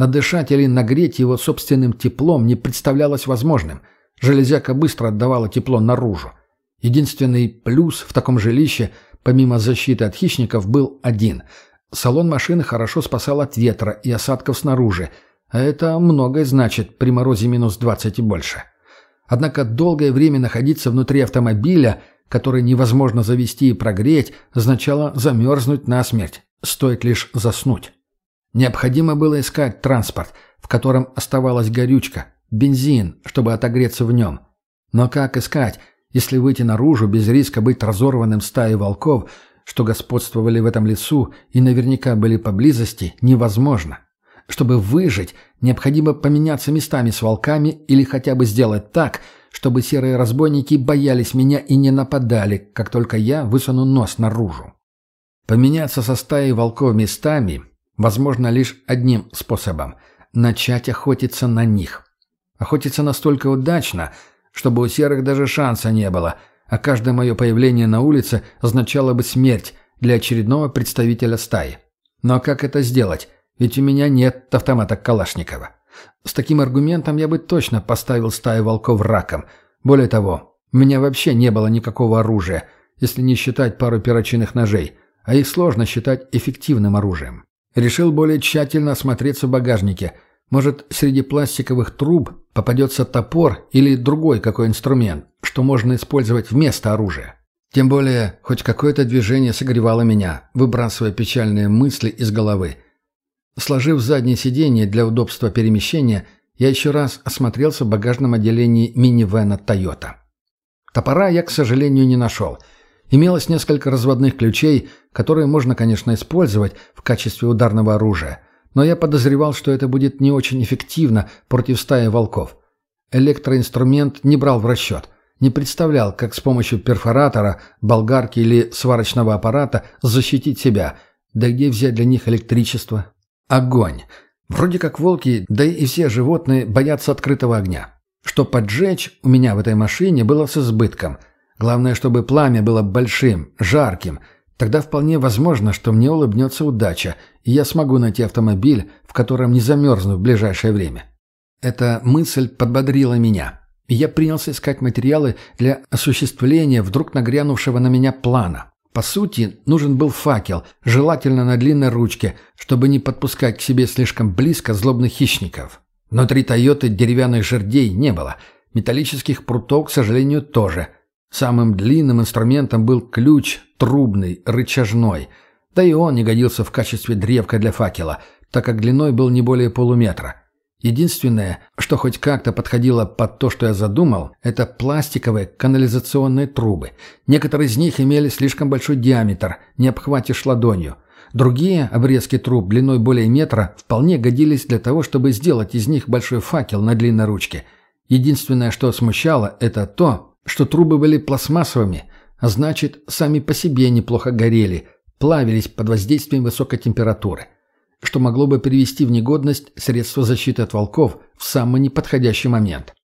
Надышать или нагреть его собственным теплом не представлялось возможным. Железяка быстро отдавала тепло наружу. Единственный плюс в таком жилище, помимо защиты от хищников, был один. Салон машины хорошо спасал от ветра и осадков снаружи, а это многое значит при морозе минус 20 и больше. Однако долгое время находиться внутри автомобиля, который невозможно завести и прогреть, означало замерзнуть насмерть, стоит лишь заснуть. Необходимо было искать транспорт, в котором оставалась горючка, бензин, чтобы отогреться в нем. Но как искать, если выйти наружу без риска быть разорванным стаей волков, что господствовали в этом лесу и наверняка были поблизости, невозможно. Чтобы выжить, необходимо поменяться местами с волками или хотя бы сделать так, чтобы серые разбойники боялись меня и не нападали, как только я высуну нос наружу. Поменяться со стаей волков местами Возможно лишь одним способом – начать охотиться на них. Охотиться настолько удачно, чтобы у серых даже шанса не было, а каждое мое появление на улице означало бы смерть для очередного представителя стаи. Но как это сделать? Ведь у меня нет автомата Калашникова. С таким аргументом я бы точно поставил стаю волков раком. Более того, у меня вообще не было никакого оружия, если не считать пару перочинных ножей, а их сложно считать эффективным оружием. Решил более тщательно осмотреться в багажнике. Может, среди пластиковых труб попадется топор или другой какой инструмент, что можно использовать вместо оружия. Тем более, хоть какое-то движение согревало меня, выбрасывая печальные мысли из головы. Сложив заднее сиденье для удобства перемещения, я еще раз осмотрелся в багажном отделении минивэна «Тойота». Топора я, к сожалению, не нашел. Имелось несколько разводных ключей, которые можно, конечно, использовать в качестве ударного оружия, но я подозревал, что это будет не очень эффективно против стаи волков. Электроинструмент не брал в расчет – не представлял, как с помощью перфоратора, болгарки или сварочного аппарата защитить себя. Да где взять для них электричество? Огонь. Вроде как волки, да и все животные боятся открытого огня. Что поджечь у меня в этой машине было с избытком. Главное, чтобы пламя было большим, жарким. Тогда вполне возможно, что мне улыбнется удача, и я смогу найти автомобиль, в котором не замерзну в ближайшее время. Эта мысль подбодрила меня и я принялся искать материалы для осуществления вдруг нагрянувшего на меня плана. По сути, нужен был факел, желательно на длинной ручке, чтобы не подпускать к себе слишком близко злобных хищников. Внутри «Тойоты» деревянных жердей не было, металлических прутов, к сожалению, тоже. Самым длинным инструментом был ключ, трубный, рычажной. Да и он не годился в качестве древка для факела, так как длиной был не более полуметра. Единственное, что хоть как-то подходило под то, что я задумал, это пластиковые канализационные трубы. Некоторые из них имели слишком большой диаметр, не обхватишь ладонью. Другие обрезки труб длиной более метра вполне годились для того, чтобы сделать из них большой факел на длинной ручке. Единственное, что смущало, это то, что трубы были пластмассовыми, а значит, сами по себе неплохо горели, плавились под воздействием высокой температуры что могло бы привести в негодность средства защиты от волков в самый неподходящий момент.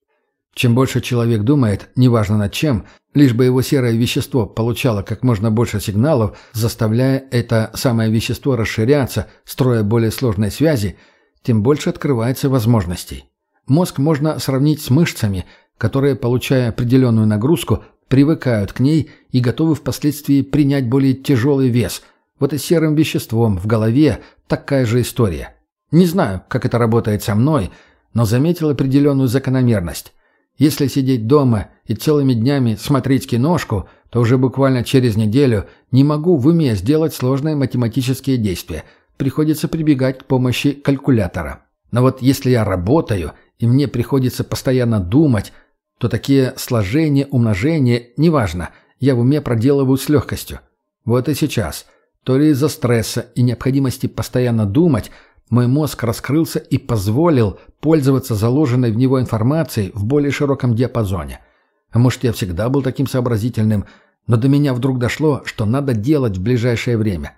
Чем больше человек думает, неважно над чем, лишь бы его серое вещество получало как можно больше сигналов, заставляя это самое вещество расширяться, строя более сложные связи, тем больше открывается возможностей. Мозг можно сравнить с мышцами, которые, получая определенную нагрузку, привыкают к ней и готовы впоследствии принять более тяжелый вес – вот и серым веществом в голове такая же история. Не знаю, как это работает со мной, но заметил определенную закономерность. Если сидеть дома и целыми днями смотреть киношку, то уже буквально через неделю не могу в уме сделать сложные математические действия. Приходится прибегать к помощи калькулятора. Но вот если я работаю, и мне приходится постоянно думать, то такие сложения, умножения, неважно, я в уме проделываю с легкостью. Вот и сейчас – то ли из-за стресса и необходимости постоянно думать, мой мозг раскрылся и позволил пользоваться заложенной в него информацией в более широком диапазоне. А может, я всегда был таким сообразительным, но до меня вдруг дошло, что надо делать в ближайшее время.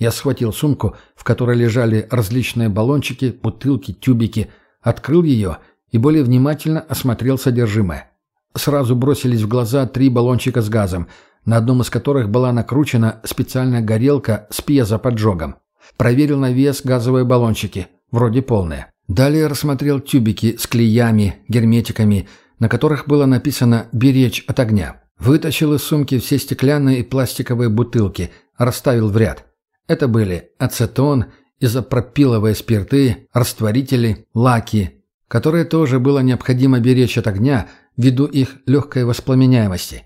Я схватил сумку, в которой лежали различные баллончики, бутылки, тюбики, открыл ее и более внимательно осмотрел содержимое. Сразу бросились в глаза три баллончика с газом – на одном из которых была накручена специальная горелка с пьезоподжогом. Проверил на вес газовые баллончики, вроде полные. Далее рассмотрел тюбики с клеями, герметиками, на которых было написано «беречь от огня». Вытащил из сумки все стеклянные и пластиковые бутылки, расставил в ряд. Это были ацетон, изопропиловые спирты, растворители, лаки, которые тоже было необходимо беречь от огня ввиду их легкой воспламеняемости.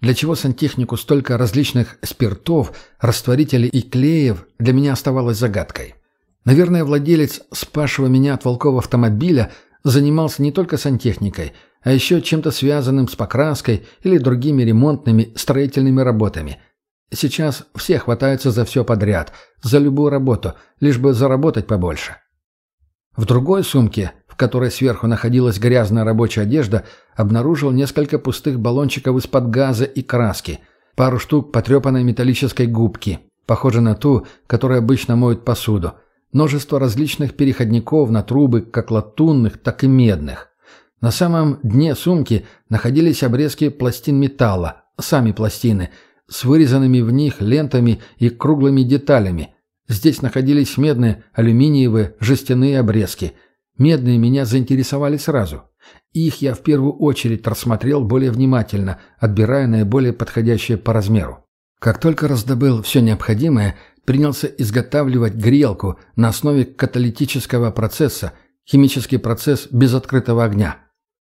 Для чего сантехнику столько различных спиртов, растворителей и клеев, для меня оставалось загадкой. Наверное, владелец спасшего меня от волков автомобиля занимался не только сантехникой, а еще чем-то связанным с покраской или другими ремонтными строительными работами. Сейчас все хватаются за все подряд, за любую работу, лишь бы заработать побольше. В другой сумке в которой сверху находилась грязная рабочая одежда, обнаружил несколько пустых баллончиков из-под газа и краски, пару штук потрепанной металлической губки, похожей на ту, которой обычно моют посуду, множество различных переходников на трубы, как латунных, так и медных. На самом дне сумки находились обрезки пластин металла, сами пластины, с вырезанными в них лентами и круглыми деталями. Здесь находились медные, алюминиевые, жестяные обрезки – Медные меня заинтересовали сразу. Их я в первую очередь рассмотрел более внимательно, отбирая наиболее подходящие по размеру. Как только раздобыл все необходимое, принялся изготавливать грелку на основе каталитического процесса, химический процесс без открытого огня.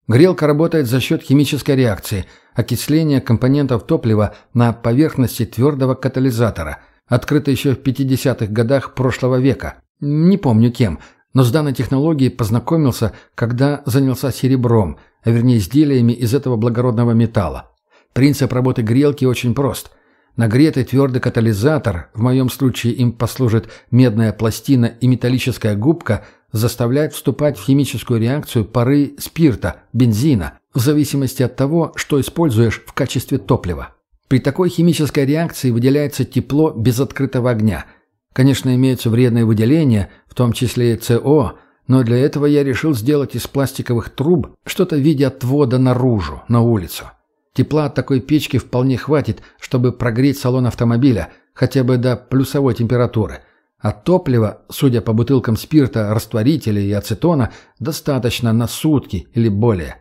Грелка работает за счет химической реакции, окисления компонентов топлива на поверхности твердого катализатора, открытой еще в 50-х годах прошлого века. Не помню кем, но с данной технологией познакомился, когда занялся серебром, а вернее изделиями из этого благородного металла. Принцип работы грелки очень прост. Нагретый твердый катализатор, в моем случае им послужит медная пластина и металлическая губка, заставляет вступать в химическую реакцию пары спирта, бензина, в зависимости от того, что используешь в качестве топлива. При такой химической реакции выделяется тепло без открытого огня – Конечно, имеются вредные выделения, в том числе и СО, но для этого я решил сделать из пластиковых труб что-то в виде отвода наружу, на улицу. Тепла от такой печки вполне хватит, чтобы прогреть салон автомобиля хотя бы до плюсовой температуры. А топлива, судя по бутылкам спирта, растворителя и ацетона, достаточно на сутки или более.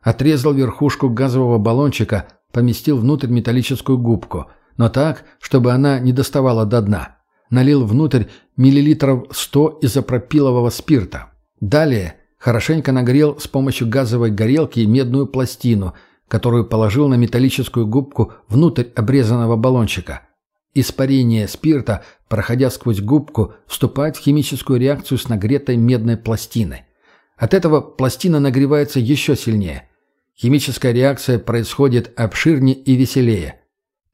Отрезал верхушку газового баллончика, поместил внутрь металлическую губку, но так, чтобы она не доставала до дна налил внутрь миллилитров 100 изопропилового спирта. Далее хорошенько нагрел с помощью газовой горелки медную пластину, которую положил на металлическую губку внутрь обрезанного баллончика. Испарение спирта, проходя сквозь губку, вступает в химическую реакцию с нагретой медной пластиной. От этого пластина нагревается еще сильнее. Химическая реакция происходит обширнее и веселее.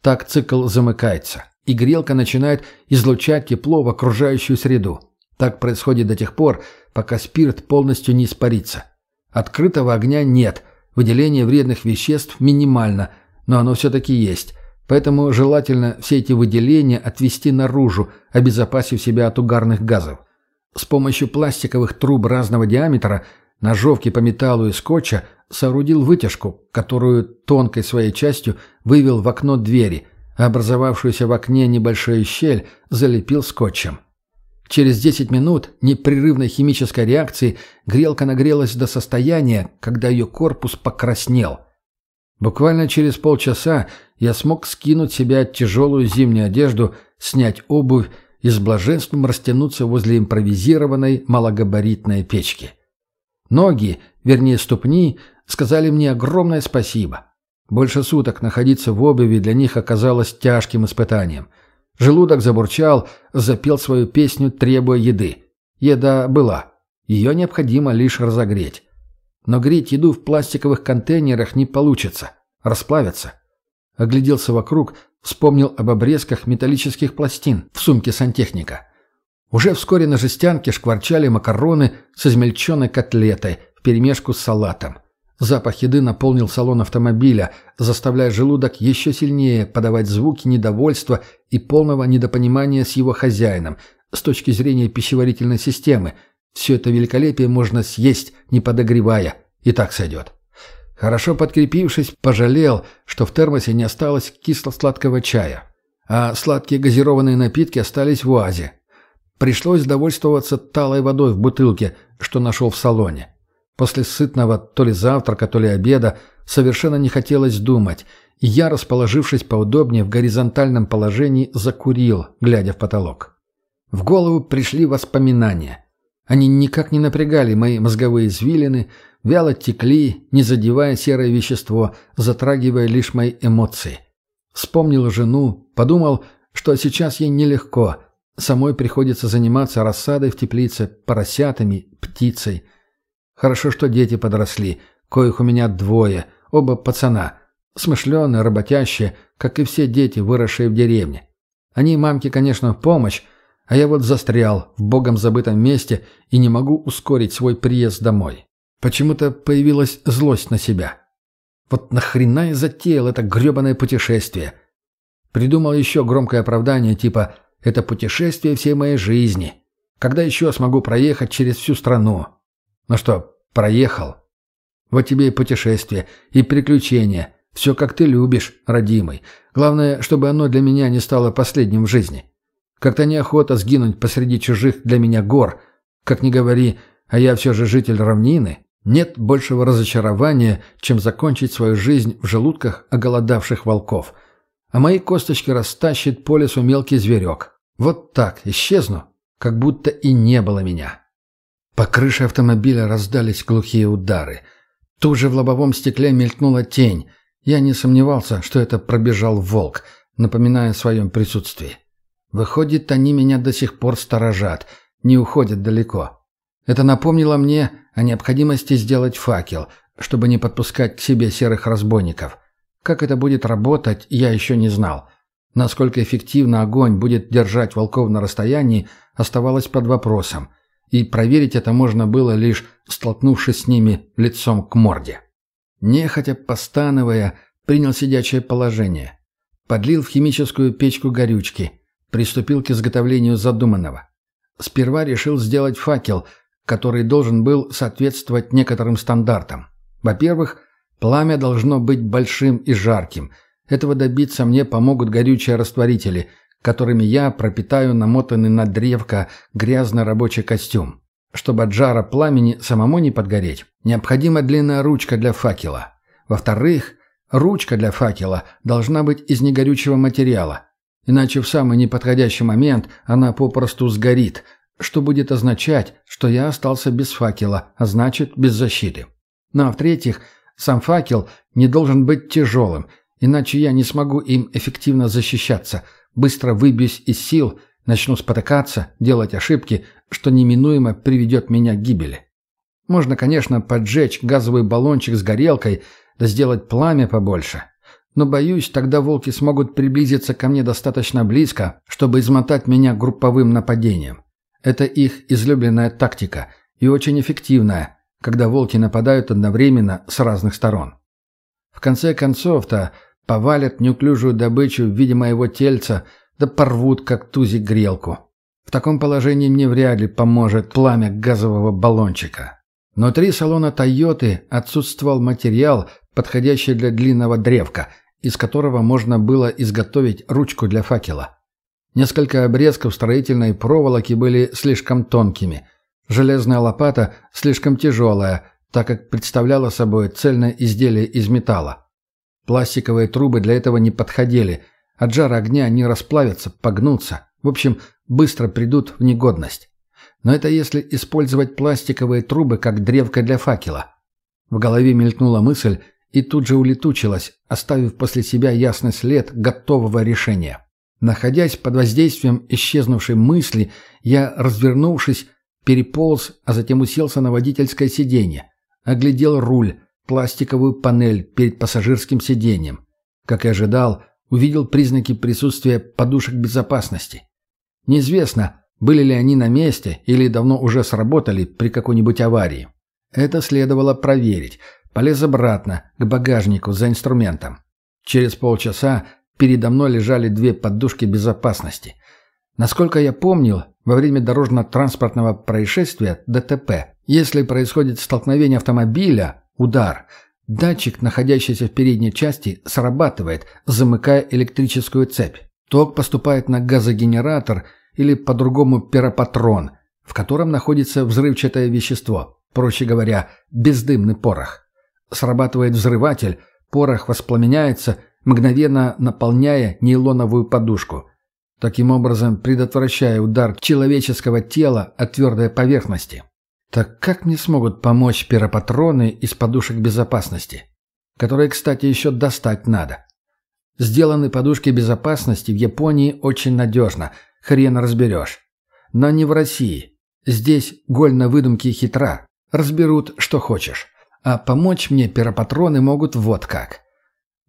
Так цикл замыкается и грелка начинает излучать тепло в окружающую среду. Так происходит до тех пор, пока спирт полностью не испарится. Открытого огня нет, выделение вредных веществ минимально, но оно все-таки есть. Поэтому желательно все эти выделения отвести наружу, обезопасив себя от угарных газов. С помощью пластиковых труб разного диаметра, ножовки по металлу и скотча соорудил вытяжку, которую тонкой своей частью вывел в окно двери – образовавшуюся в окне небольшую щель залепил скотчем. Через 10 минут непрерывной химической реакции грелка нагрелась до состояния, когда ее корпус покраснел. Буквально через полчаса я смог скинуть себя тяжелую зимнюю одежду, снять обувь и с блаженством растянуться возле импровизированной малогабаритной печки. Ноги, вернее ступни, сказали мне огромное спасибо. Больше суток находиться в обуви для них оказалось тяжким испытанием. Желудок забурчал, запел свою песню, требуя еды. Еда была. Ее необходимо лишь разогреть. Но греть еду в пластиковых контейнерах не получится. Расплавятся. Огляделся вокруг, вспомнил об обрезках металлических пластин в сумке сантехника. Уже вскоре на жестянке шкварчали макароны с измельченной котлетой вперемешку с салатом. Запах еды наполнил салон автомобиля, заставляя желудок еще сильнее подавать звуки недовольства и полного недопонимания с его хозяином с точки зрения пищеварительной системы. Все это великолепие можно съесть, не подогревая, и так сойдет. Хорошо подкрепившись, пожалел, что в термосе не осталось кисло-сладкого чая, а сладкие газированные напитки остались в УАЗе. Пришлось довольствоваться талой водой в бутылке, что нашел в салоне. После сытного то ли завтрака, то ли обеда совершенно не хотелось думать, и я, расположившись поудобнее в горизонтальном положении, закурил, глядя в потолок. В голову пришли воспоминания. Они никак не напрягали мои мозговые извилины, вяло текли, не задевая серое вещество, затрагивая лишь мои эмоции. Вспомнил жену, подумал, что сейчас ей нелегко. Самой приходится заниматься рассадой в теплице, поросятами, птицей – Хорошо, что дети подросли, коих у меня двое, оба пацана, смышленые, работящие, как и все дети, выросшие в деревне. Они мамке, конечно, в помощь, а я вот застрял в богом забытом месте и не могу ускорить свой приезд домой. Почему-то появилась злость на себя. Вот нахрена я затеял это гребаное путешествие? Придумал еще громкое оправдание типа «это путешествие всей моей жизни». Когда еще смогу проехать через всю страну? Ну что, проехал? Вот тебе и путешествие, и приключения. Все как ты любишь, родимый. Главное, чтобы оно для меня не стало последним в жизни. Как-то неохота сгинуть посреди чужих для меня гор. Как ни говори, а я все же житель равнины, нет большего разочарования, чем закончить свою жизнь в желудках оголодавших волков. А мои косточки растащит по лесу мелкий зверек. Вот так, исчезну, как будто и не было меня. По крыше автомобиля раздались глухие удары. Тут же в лобовом стекле мелькнула тень. Я не сомневался, что это пробежал волк, напоминая о своем присутствии. Выходит, они меня до сих пор сторожат, не уходят далеко. Это напомнило мне о необходимости сделать факел, чтобы не подпускать к себе серых разбойников. Как это будет работать, я еще не знал. Насколько эффективно огонь будет держать волков на расстоянии, оставалось под вопросом. И проверить это можно было лишь столкнувшись с ними лицом к морде. Нехотя постановая, принял сидячее положение. Подлил в химическую печку горючки. Приступил к изготовлению задуманного. Сперва решил сделать факел, который должен был соответствовать некоторым стандартам. Во-первых, пламя должно быть большим и жарким – этого добиться мне помогут горючие растворители, которыми я пропитаю намотанный на древко грязный рабочий костюм. Чтобы от жара пламени самому не подгореть, необходима длинная ручка для факела. Во-вторых, ручка для факела должна быть из негорючего материала, иначе в самый неподходящий момент она попросту сгорит, что будет означать, что я остался без факела, а значит без защиты. Ну а в-третьих, сам факел не должен быть тяжелым – Иначе я не смогу им эффективно защищаться, быстро выбьюсь из сил, начну спотыкаться, делать ошибки, что неминуемо приведет меня к гибели. Можно, конечно, поджечь газовый баллончик с горелкой, да сделать пламя побольше. Но, боюсь, тогда волки смогут приблизиться ко мне достаточно близко, чтобы измотать меня групповым нападением. Это их излюбленная тактика и очень эффективная, когда волки нападают одновременно с разных сторон. В конце концов-то Повалят неуклюжую добычу в виде моего тельца, да порвут, как тузик, грелку. В таком положении мне вряд ли поможет пламя газового баллончика. Внутри салона «Тойоты» отсутствовал материал, подходящий для длинного древка, из которого можно было изготовить ручку для факела. Несколько обрезков строительной проволоки были слишком тонкими. Железная лопата слишком тяжелая, так как представляла собой цельное изделие из металла. Пластиковые трубы для этого не подходили. От жара огня они расплавятся, погнутся. В общем, быстро придут в негодность. Но это если использовать пластиковые трубы как древко для факела. В голове мелькнула мысль и тут же улетучилась, оставив после себя ясный след готового решения. Находясь под воздействием исчезнувшей мысли, я, развернувшись, переполз, а затем уселся на водительское сиденье, оглядел руль, пластиковую панель перед пассажирским сиденьем. Как и ожидал, увидел признаки присутствия подушек безопасности. Неизвестно, были ли они на месте или давно уже сработали при какой-нибудь аварии. Это следовало проверить. Полез обратно, к багажнику за инструментом. Через полчаса передо мной лежали две подушки безопасности. Насколько я помнил, во время дорожно-транспортного происшествия ДТП, если происходит столкновение автомобиля, Удар. Датчик, находящийся в передней части, срабатывает, замыкая электрическую цепь. Ток поступает на газогенератор или по-другому пиропатрон, в котором находится взрывчатое вещество, проще говоря, бездымный порох. Срабатывает взрыватель, порох воспламеняется, мгновенно наполняя нейлоновую подушку. Таким образом, предотвращая удар человеческого тела от твердой поверхности. Так как мне смогут помочь пиропатроны из подушек безопасности? Которые, кстати, еще достать надо. Сделаны подушки безопасности в Японии очень надежно, хрен разберешь. Но не в России. Здесь голь на выдумке хитра. Разберут, что хочешь. А помочь мне пиропатроны могут вот как.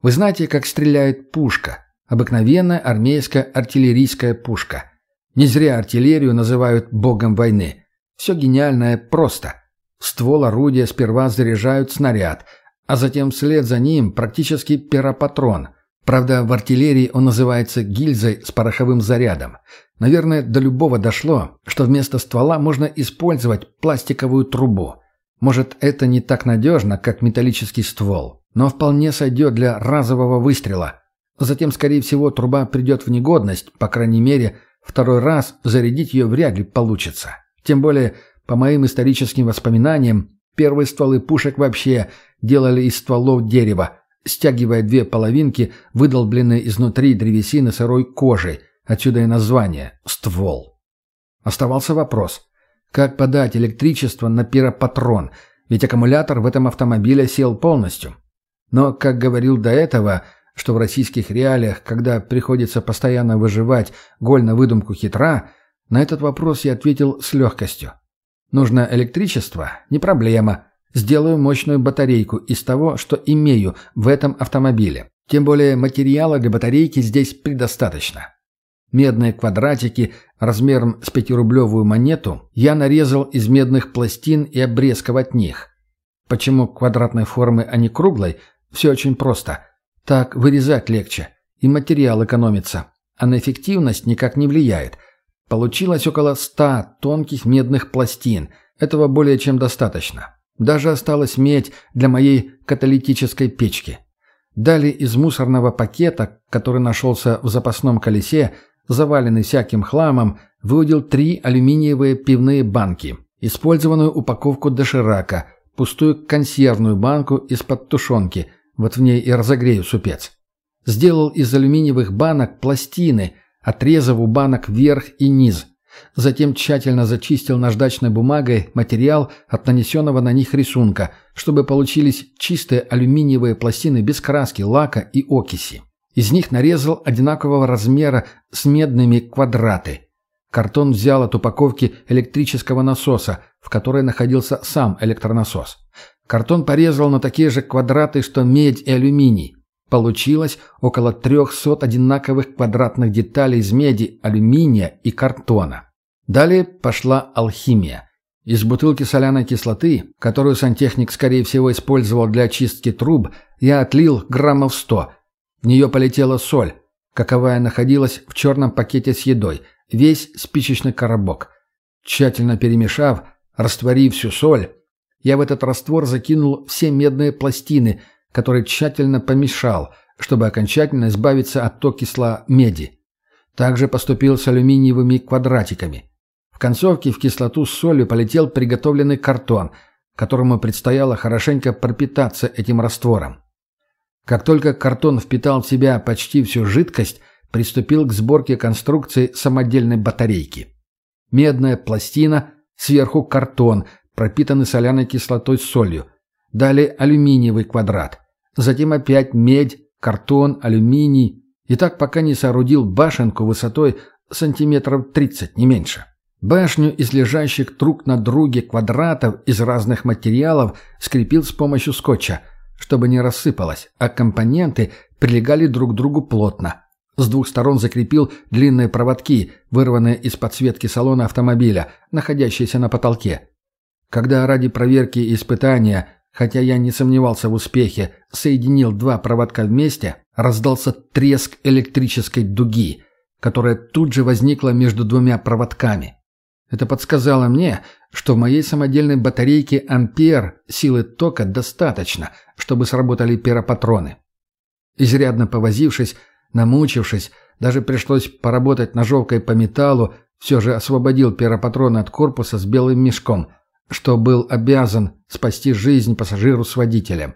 Вы знаете, как стреляет пушка? Обыкновенная армейская артиллерийская пушка. Не зря артиллерию называют богом войны. Все гениальное просто. ствол орудия сперва заряжают снаряд, а затем вслед за ним практически перопатрон. Правда, в артиллерии он называется гильзой с пороховым зарядом. Наверное, до любого дошло, что вместо ствола можно использовать пластиковую трубу. Может, это не так надежно, как металлический ствол, но вполне сойдет для разового выстрела. Затем, скорее всего, труба придет в негодность, по крайней мере, второй раз зарядить ее вряд ли получится. Тем более По моим историческим воспоминаниям, первые стволы пушек вообще делали из стволов дерева, стягивая две половинки, выдолбленные изнутри древесины сырой кожей, отсюда и название «ствол». Оставался вопрос, как подать электричество на пиропатрон, ведь аккумулятор в этом автомобиле сел полностью. Но, как говорил до этого, что в российских реалиях, когда приходится постоянно выживать, голь на выдумку хитра, на этот вопрос я ответил с легкостью. Нужно электричество? Не проблема. Сделаю мощную батарейку из того, что имею в этом автомобиле. Тем более материала для батарейки здесь предостаточно. Медные квадратики размером с пятирублевую монету я нарезал из медных пластин и обрезков от них. Почему квадратной формы, а не круглой? Все очень просто. Так вырезать легче, и материал экономится, а на эффективность никак не влияет. Получилось около ста тонких медных пластин. Этого более чем достаточно. Даже осталась медь для моей каталитической печки. Далее из мусорного пакета, который нашелся в запасном колесе, заваленный всяким хламом, выудил три алюминиевые пивные банки, использованную упаковку доширака, пустую консервную банку из-под тушенки, вот в ней и разогрею супец. Сделал из алюминиевых банок пластины, отрезав у банок верх и низ. Затем тщательно зачистил наждачной бумагой материал от нанесенного на них рисунка, чтобы получились чистые алюминиевые пластины без краски, лака и окиси. Из них нарезал одинакового размера с медными квадраты. Картон взял от упаковки электрического насоса, в которой находился сам электронасос. Картон порезал на такие же квадраты, что медь и алюминий. Получилось около 300 одинаковых квадратных деталей из меди, алюминия и картона. Далее пошла алхимия. Из бутылки соляной кислоты, которую сантехник, скорее всего, использовал для очистки труб, я отлил граммов 100, в нее полетела соль, каковая находилась в черном пакете с едой, весь спичечный коробок. Тщательно перемешав, растворив всю соль, я в этот раствор закинул все медные пластины, которые тщательно помешал, чтобы окончательно избавиться от токисла меди. Также поступил с алюминиевыми квадратиками. В концовке в кислоту с солью полетел приготовленный картон, которому предстояло хорошенько пропитаться этим раствором. Как только картон впитал в себя почти всю жидкость, приступил к сборке конструкции самодельной батарейки. Медная пластина, сверху картон, пропитанный соляной кислотой с солью. Далее алюминиевый квадрат. Затем опять медь, картон, алюминий. И так пока не соорудил башенку высотой сантиметров 30, не меньше. Башню из лежащих друг на друге квадратов из разных материалов скрепил с помощью скотча – чтобы не рассыпалось, а компоненты прилегали друг к другу плотно. С двух сторон закрепил длинные проводки, вырванные из подсветки салона автомобиля, находящиеся на потолке. Когда ради проверки и испытания, хотя я не сомневался в успехе, соединил два проводка вместе, раздался треск электрической дуги, которая тут же возникла между двумя проводками. Это подсказало мне, что в моей самодельной батарейке ампер силы тока достаточно, чтобы сработали пиропатроны. Изрядно повозившись, намучившись, даже пришлось поработать ножовкой по металлу, все же освободил пиропатроны от корпуса с белым мешком, что был обязан спасти жизнь пассажиру с водителем.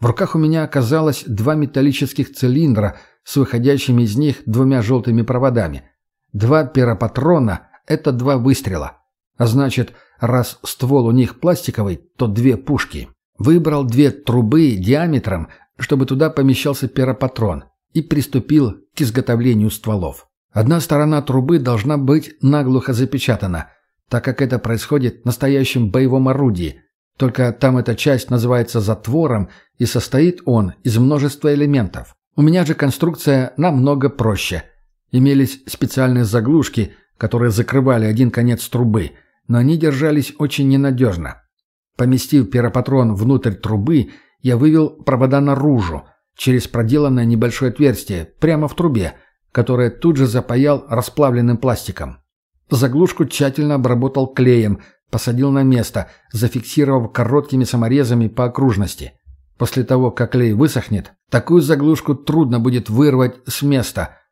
В руках у меня оказалось два металлических цилиндра с выходящими из них двумя желтыми проводами. Два пиропатрона — это два выстрела. А значит, раз ствол у них пластиковый, то две пушки. Выбрал две трубы диаметром, чтобы туда помещался пиропатрон, и приступил к изготовлению стволов. Одна сторона трубы должна быть наглухо запечатана, так как это происходит в настоящем боевом орудии, только там эта часть называется затвором, и состоит он из множества элементов. У меня же конструкция намного проще. Имелись специальные заглушки – которые закрывали один конец трубы, но они держались очень ненадежно. Поместив пиропатрон внутрь трубы, я вывел провода наружу, через проделанное небольшое отверстие, прямо в трубе, которое тут же запаял расплавленным пластиком. Заглушку тщательно обработал клеем, посадил на место, зафиксировав короткими саморезами по окружности. После того, как клей высохнет, такую заглушку трудно будет вырвать с места –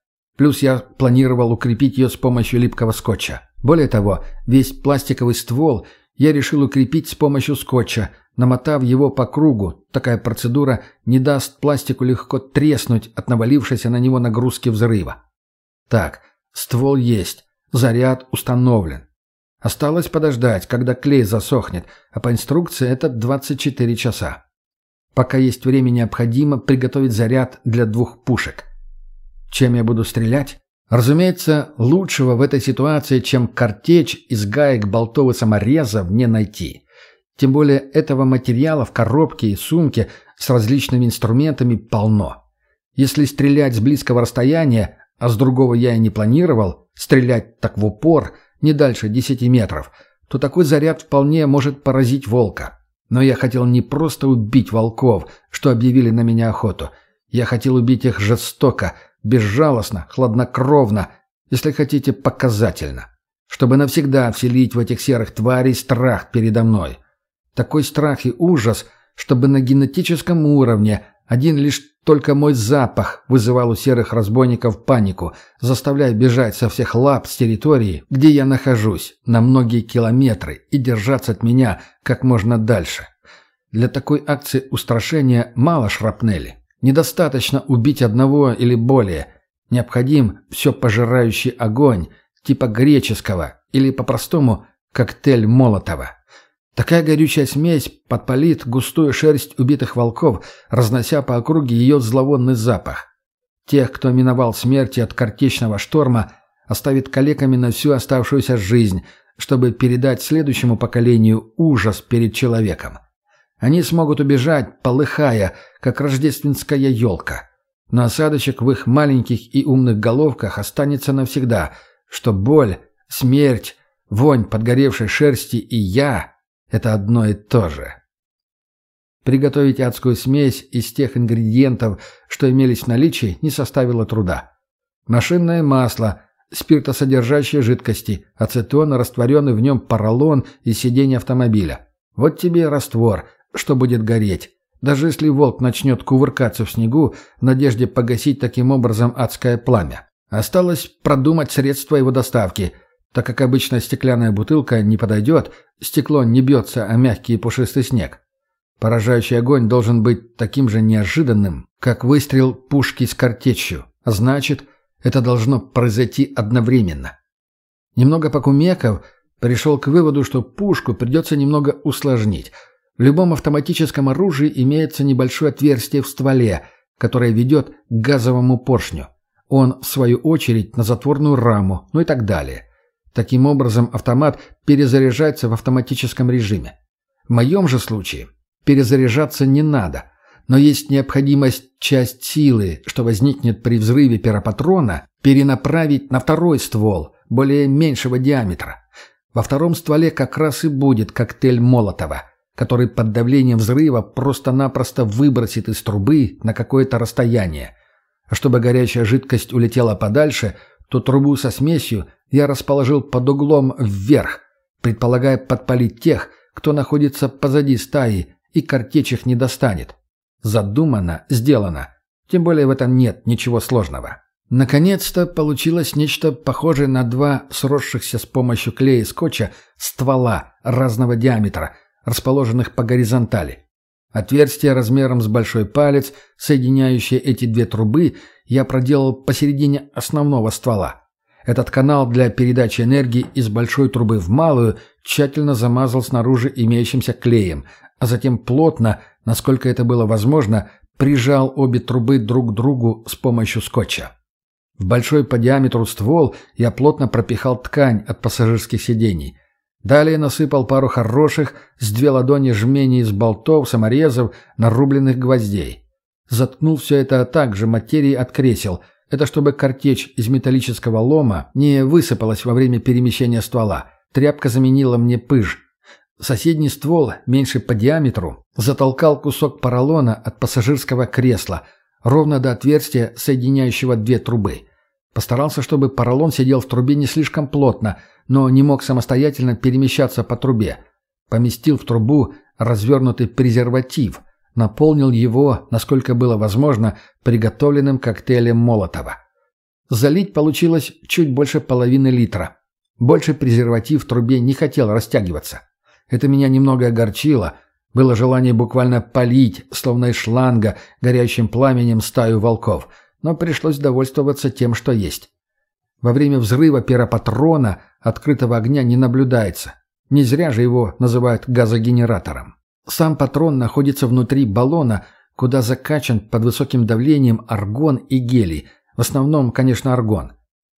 Плюс я планировал укрепить ее с помощью липкого скотча. Более того, весь пластиковый ствол я решил укрепить с помощью скотча, намотав его по кругу. Такая процедура не даст пластику легко треснуть от навалившейся на него нагрузки взрыва. Так, ствол есть, заряд установлен. Осталось подождать, когда клей засохнет, а по инструкции это 24 часа. Пока есть время, необходимо приготовить заряд для двух пушек. Чем я буду стрелять? Разумеется, лучшего в этой ситуации, чем картечь из гаек болтов и саморезов, не найти. Тем более этого материала в коробке и сумке с различными инструментами полно. Если стрелять с близкого расстояния, а с другого я и не планировал, стрелять так в упор, не дальше 10 метров, то такой заряд вполне может поразить волка. Но я хотел не просто убить волков, что объявили на меня охоту. Я хотел убить их жестоко, безжалостно, хладнокровно, если хотите, показательно. Чтобы навсегда вселить в этих серых тварей страх передо мной. Такой страх и ужас, чтобы на генетическом уровне один лишь только мой запах вызывал у серых разбойников панику, заставляя бежать со всех лап с территории, где я нахожусь, на многие километры и держаться от меня как можно дальше. Для такой акции устрашения мало шрапнели. Недостаточно убить одного или более. Необходим все пожирающий огонь, типа греческого, или по-простому коктейль Молотова. Такая горючая смесь подпалит густую шерсть убитых волков, разнося по округе ее зловонный запах. Тех, кто миновал смерти от картечного шторма, оставит калеками на всю оставшуюся жизнь, чтобы передать следующему поколению ужас перед человеком. Они смогут убежать, полыхая, как рождественская елка. Но осадочек в их маленьких и умных головках останется навсегда, что боль, смерть, вонь подгоревшей шерсти и я — это одно и то же. Приготовить адскую смесь из тех ингредиентов, что имелись в наличии, не составило труда. Машинное масло, спиртосодержащие жидкости, ацетон, растворенный в нем поролон и сиденье автомобиля. Вот тебе раствор, что будет гореть. Даже если волк начнет кувыркаться в снегу в надежде погасить таким образом адское пламя. Осталось продумать средства его доставки, так как обычно стеклянная бутылка не подойдет, стекло не бьется о мягкий и пушистый снег. Поражающий огонь должен быть таким же неожиданным, как выстрел пушки с картечью, а значит, это должно произойти одновременно. Немного покумеков, пришел к выводу, что пушку придется немного усложнить – в любом автоматическом оружии имеется небольшое отверстие в стволе, которое ведет к газовому поршню. Он, в свою очередь, на затворную раму, ну и так далее. Таким образом, автомат перезаряжается в автоматическом режиме. В моем же случае перезаряжаться не надо, но есть необходимость часть силы, что возникнет при взрыве пиропатрона, перенаправить на второй ствол, более меньшего диаметра. Во втором стволе как раз и будет коктейль Молотова – который под давлением взрыва просто-напросто выбросит из трубы на какое-то расстояние. А чтобы горячая жидкость улетела подальше, то трубу со смесью я расположил под углом вверх, предполагая подпалить тех, кто находится позади стаи, и картечь их не достанет. Задумано, сделано. Тем более в этом нет ничего сложного. Наконец-то получилось нечто похожее на два сросшихся с помощью клея и скотча ствола разного диаметра – расположенных по горизонтали. Отверстие размером с большой палец, соединяющее эти две трубы, я проделал посередине основного ствола. Этот канал для передачи энергии из большой трубы в малую тщательно замазал снаружи имеющимся клеем, а затем плотно, насколько это было возможно, прижал обе трубы друг к другу с помощью скотча. В большой по диаметру ствол я плотно пропихал ткань от пассажирских сидений – Далее насыпал пару хороших с две ладони жмений из болтов, саморезов, нарубленных гвоздей. Заткнул все это также материей от кресел. Это чтобы картечь из металлического лома не высыпалась во время перемещения ствола. Тряпка заменила мне пыж. Соседний ствол, меньше по диаметру, затолкал кусок поролона от пассажирского кресла, ровно до отверстия, соединяющего две трубы. Постарался, чтобы поролон сидел в трубе не слишком плотно – но не мог самостоятельно перемещаться по трубе. Поместил в трубу развернутый презерватив, наполнил его, насколько было возможно, приготовленным коктейлем Молотова. Залить получилось чуть больше половины литра. Больше презерватив в трубе не хотел растягиваться. Это меня немного огорчило. Было желание буквально полить, словно из шланга, горящим пламенем стаю волков. Но пришлось довольствоваться тем, что есть. Во время взрыва пиропатрона открытого огня не наблюдается. Не зря же его называют газогенератором. Сам патрон находится внутри баллона, куда закачан под высоким давлением аргон и гелий. В основном, конечно, аргон.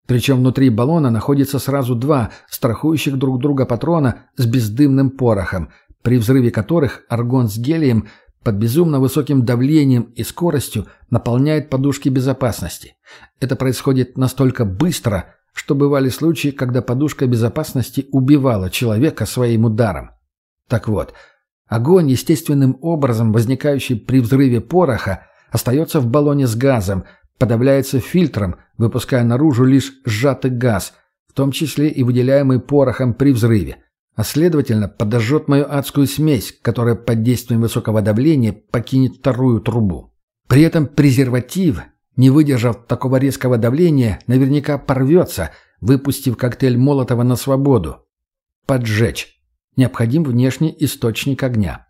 Причем внутри баллона находится сразу два страхующих друг друга патрона с бездымным порохом, при взрыве которых аргон с гелием под безумно высоким давлением и скоростью наполняет подушки безопасности. Это происходит настолько быстро, что бывали случаи, когда подушка безопасности убивала человека своим ударом. Так вот, огонь, естественным образом возникающий при взрыве пороха, остается в баллоне с газом, подавляется фильтром, выпуская наружу лишь сжатый газ, в том числе и выделяемый порохом при взрыве, а следовательно подожжет мою адскую смесь, которая под действием высокого давления покинет вторую трубу. При этом презерватив не выдержав такого резкого давления, наверняка порвется, выпустив коктейль Молотова на свободу. Поджечь. Необходим внешний источник огня.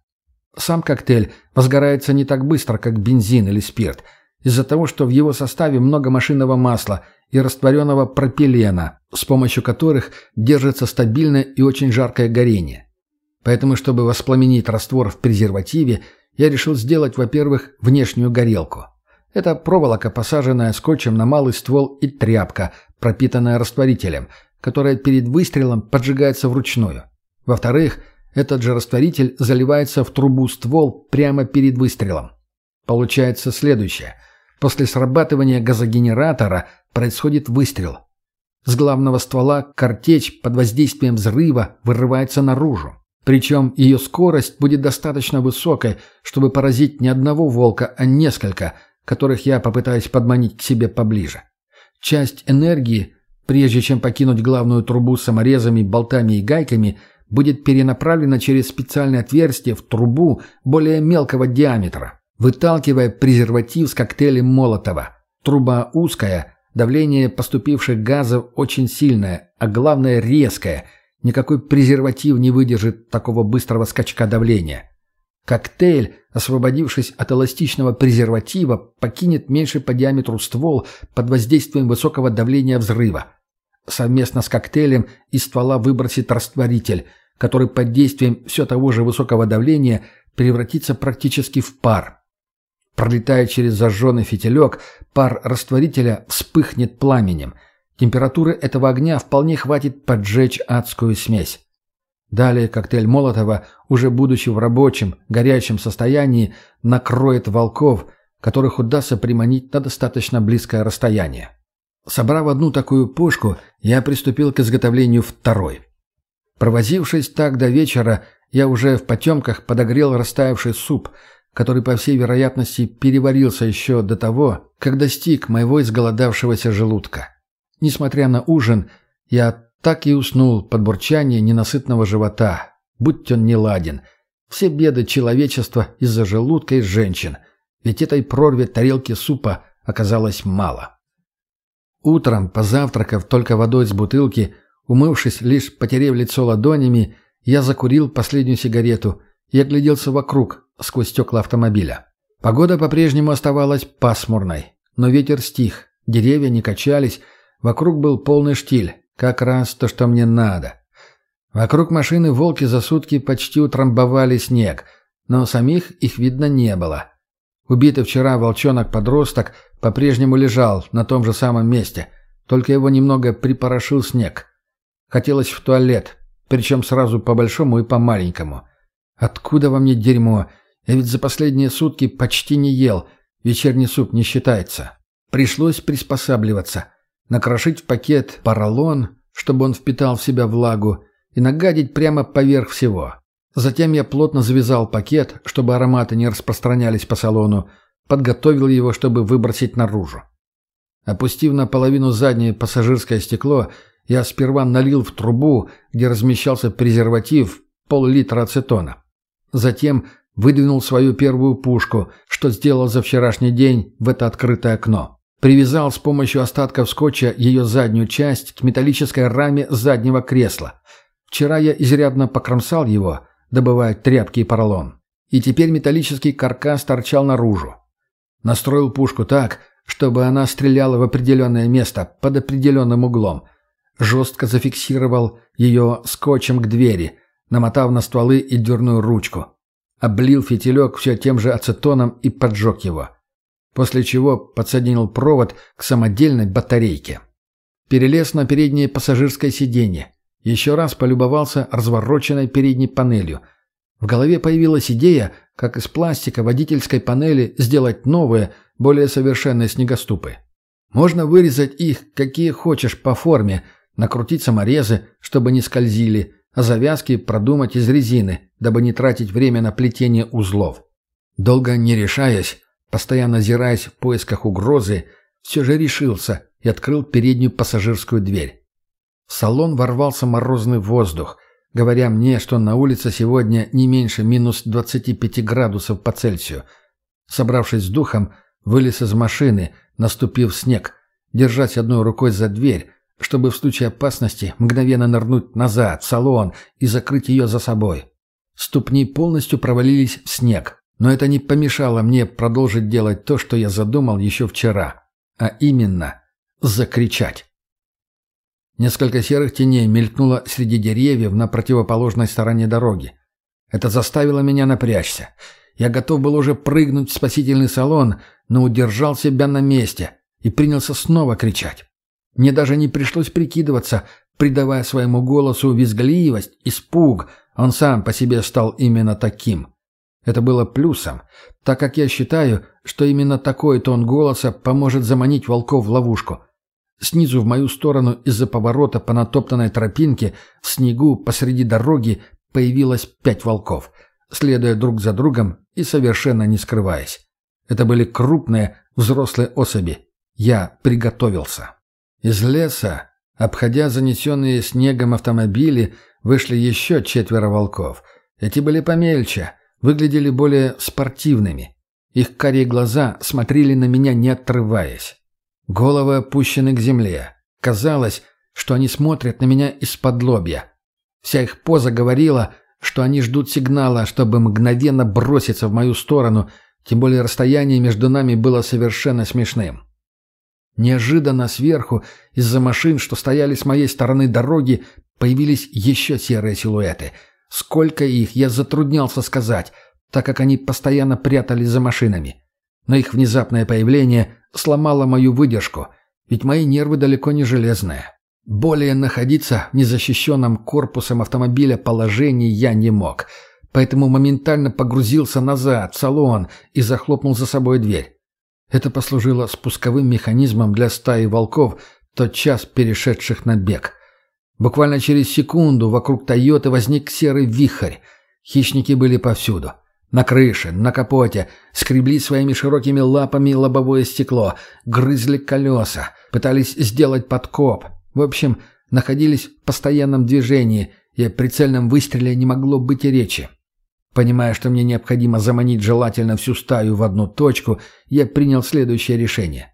Сам коктейль возгорается не так быстро, как бензин или спирт, из-за того, что в его составе много машинного масла и растворенного пропилена, с помощью которых держится стабильное и очень жаркое горение. Поэтому, чтобы воспламенить раствор в презервативе, я решил сделать, во-первых, внешнюю горелку. Это проволока, посаженная скотчем на малый ствол и тряпка, пропитанная растворителем, которая перед выстрелом поджигается вручную. Во-вторых, этот же растворитель заливается в трубу ствол прямо перед выстрелом. Получается следующее. После срабатывания газогенератора происходит выстрел. С главного ствола картечь под воздействием взрыва вырывается наружу. Причем ее скорость будет достаточно высокой, чтобы поразить не одного волка, а несколько – которых я попытаюсь подманить к себе поближе. Часть энергии, прежде чем покинуть главную трубу саморезами, болтами и гайками, будет перенаправлена через специальное отверстие в трубу более мелкого диаметра, выталкивая презерватив с коктейлем Молотова. Труба узкая, давление поступивших газов очень сильное, а главное резкое. Никакой презерватив не выдержит такого быстрого скачка давления. Коктейль, освободившись от эластичного презерватива, покинет меньше по диаметру ствол под воздействием высокого давления взрыва. Совместно с коктейлем из ствола выбросит растворитель, который под действием все того же высокого давления превратится практически в пар. Пролетая через зажженный фитилек, пар растворителя вспыхнет пламенем. Температуры этого огня вполне хватит поджечь адскую смесь. Далее коктейль Молотова, уже будучи в рабочем, горячем состоянии, накроет волков, которых удастся приманить на достаточно близкое расстояние. Собрав одну такую пушку, я приступил к изготовлению второй. Провозившись так до вечера, я уже в потемках подогрел растаявший суп, который, по всей вероятности, переварился еще до того, как достиг моего изголодавшегося желудка. Несмотря на ужин, я так и уснул под бурчание ненасытного живота, будь он не ладен. Все беды человечества из-за желудка и женщин, ведь этой прорве тарелки супа оказалось мало. Утром, позавтракав только водой с бутылки, умывшись, лишь потерев лицо ладонями, я закурил последнюю сигарету и огляделся вокруг, сквозь стекла автомобиля. Погода по-прежнему оставалась пасмурной, но ветер стих, деревья не качались, вокруг был полный штиль, как раз то, что мне надо. Вокруг машины волки за сутки почти утрамбовали снег, но самих их видно не было. Убитый вчера волчонок-подросток по-прежнему лежал на том же самом месте, только его немного припорошил снег. Хотелось в туалет, причем сразу по большому и по маленькому. Откуда во мне дерьмо? Я ведь за последние сутки почти не ел, вечерний суп не считается. Пришлось приспосабливаться накрошить в пакет поролон, чтобы он впитал в себя влагу, и нагадить прямо поверх всего. Затем я плотно завязал пакет, чтобы ароматы не распространялись по салону, подготовил его, чтобы выбросить наружу. Опустив наполовину заднее пассажирское стекло, я сперва налил в трубу, где размещался презерватив, пол-литра ацетона. Затем выдвинул свою первую пушку, что сделал за вчерашний день в это открытое окно. Привязал с помощью остатков скотча ее заднюю часть к металлической раме заднего кресла. Вчера я изрядно покромсал его, добывают тряпки и поролон. И теперь металлический каркас торчал наружу. Настроил пушку так, чтобы она стреляла в определенное место под определенным углом. Жестко зафиксировал ее скотчем к двери, намотав на стволы и дверную ручку. Облил фитилек все тем же ацетоном и поджег его. После чего подсоединил провод к самодельной батарейке. Перелез на переднее пассажирское сиденье. Еще раз полюбовался развороченной передней панелью. В голове появилась идея, как из пластика водительской панели сделать новые, более совершенные снегоступы. Можно вырезать их, какие хочешь, по форме, накрутить саморезы, чтобы не скользили, а завязки продумать из резины, дабы не тратить время на плетение узлов. Долго не решаясь, постоянно озираясь в поисках угрозы, все же решился и открыл переднюю пассажирскую дверь. В салон ворвался морозный воздух, говоря мне, что на улице сегодня не меньше минус 25 градусов по Цельсию. Собравшись с духом, вылез из машины, наступив снег, держась одной рукой за дверь, чтобы в случае опасности мгновенно нырнуть назад, в салон и закрыть ее за собой. Ступни полностью провалились в снег, но это не помешало мне продолжить делать то, что я задумал еще вчера, а именно закричать. Несколько серых теней мелькнуло среди деревьев на противоположной стороне дороги. Это заставило меня напрячься. Я готов был уже прыгнуть в спасительный салон, но удержал себя на месте и принялся снова кричать. Мне даже не пришлось прикидываться, придавая своему голосу визгливость, испуг. Он сам по себе стал именно таким. Это было плюсом, так как я считаю, что именно такой тон голоса поможет заманить волков в ловушку. Снизу в мою сторону из-за поворота по натоптанной тропинке в снегу посреди дороги появилось пять волков, следуя друг за другом и совершенно не скрываясь. Это были крупные взрослые особи. Я приготовился. Из леса, обходя занесенные снегом автомобили, вышли еще четверо волков. Эти были помельче, выглядели более спортивными. Их карие глаза смотрели на меня, не отрываясь. Головы опущены к земле. Казалось, что они смотрят на меня из-под лобья. Вся их поза говорила, что они ждут сигнала, чтобы мгновенно броситься в мою сторону, тем более расстояние между нами было совершенно смешным. Неожиданно сверху, из-за машин, что стояли с моей стороны дороги, появились еще серые силуэты. Сколько их, я затруднялся сказать, так как они постоянно прятались за машинами. Но их внезапное появление сломало мою выдержку, ведь мои нервы далеко не железные. Более находиться в незащищенном корпусом автомобиля положении я не мог, поэтому моментально погрузился назад, в салон, и захлопнул за собой дверь. Это послужило спусковым механизмом для стаи волков, тотчас перешедших на бег. Буквально через секунду вокруг «Тойоты» возник серый вихрь. Хищники были повсюду. На крыше, на капоте, скребли своими широкими лапами лобовое стекло, грызли колеса, пытались сделать подкоп. В общем, находились в постоянном движении, и о прицельном выстреле не могло быть и речи. Понимая, что мне необходимо заманить желательно всю стаю в одну точку, я принял следующее решение.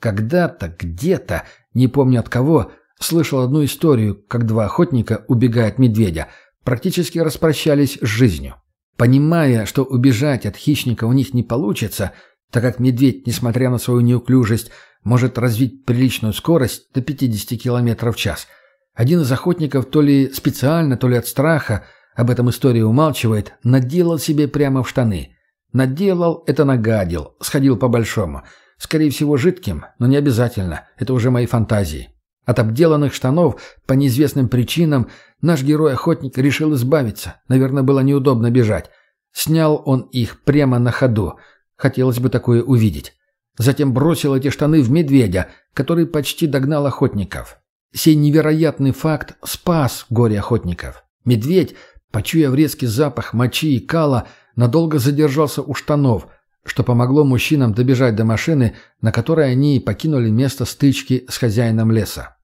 Когда-то, где-то, не помню от кого, слышал одну историю, как два охотника, убегая от медведя, практически распрощались с жизнью. Понимая, что убежать от хищника у них не получится, так как медведь, несмотря на свою неуклюжесть, может развить приличную скорость до 50 км в час, один из охотников то ли специально, то ли от страха – об этом история умалчивает, наделал себе прямо в штаны. Наделал – это нагадил, сходил по-большому. Скорее всего, жидким, но не обязательно, это уже мои фантазии. От обделанных штанов, по неизвестным причинам, наш герой-охотник решил избавиться. Наверное, было неудобно бежать. Снял он их прямо на ходу. Хотелось бы такое увидеть. Затем бросил эти штаны в медведя, который почти догнал охотников. Сей невероятный факт спас горе-охотников. Медведь – Почуяв резкий запах мочи и кала, надолго задержался у штанов, что помогло мужчинам добежать до машины, на которой они и покинули место стычки с хозяином леса.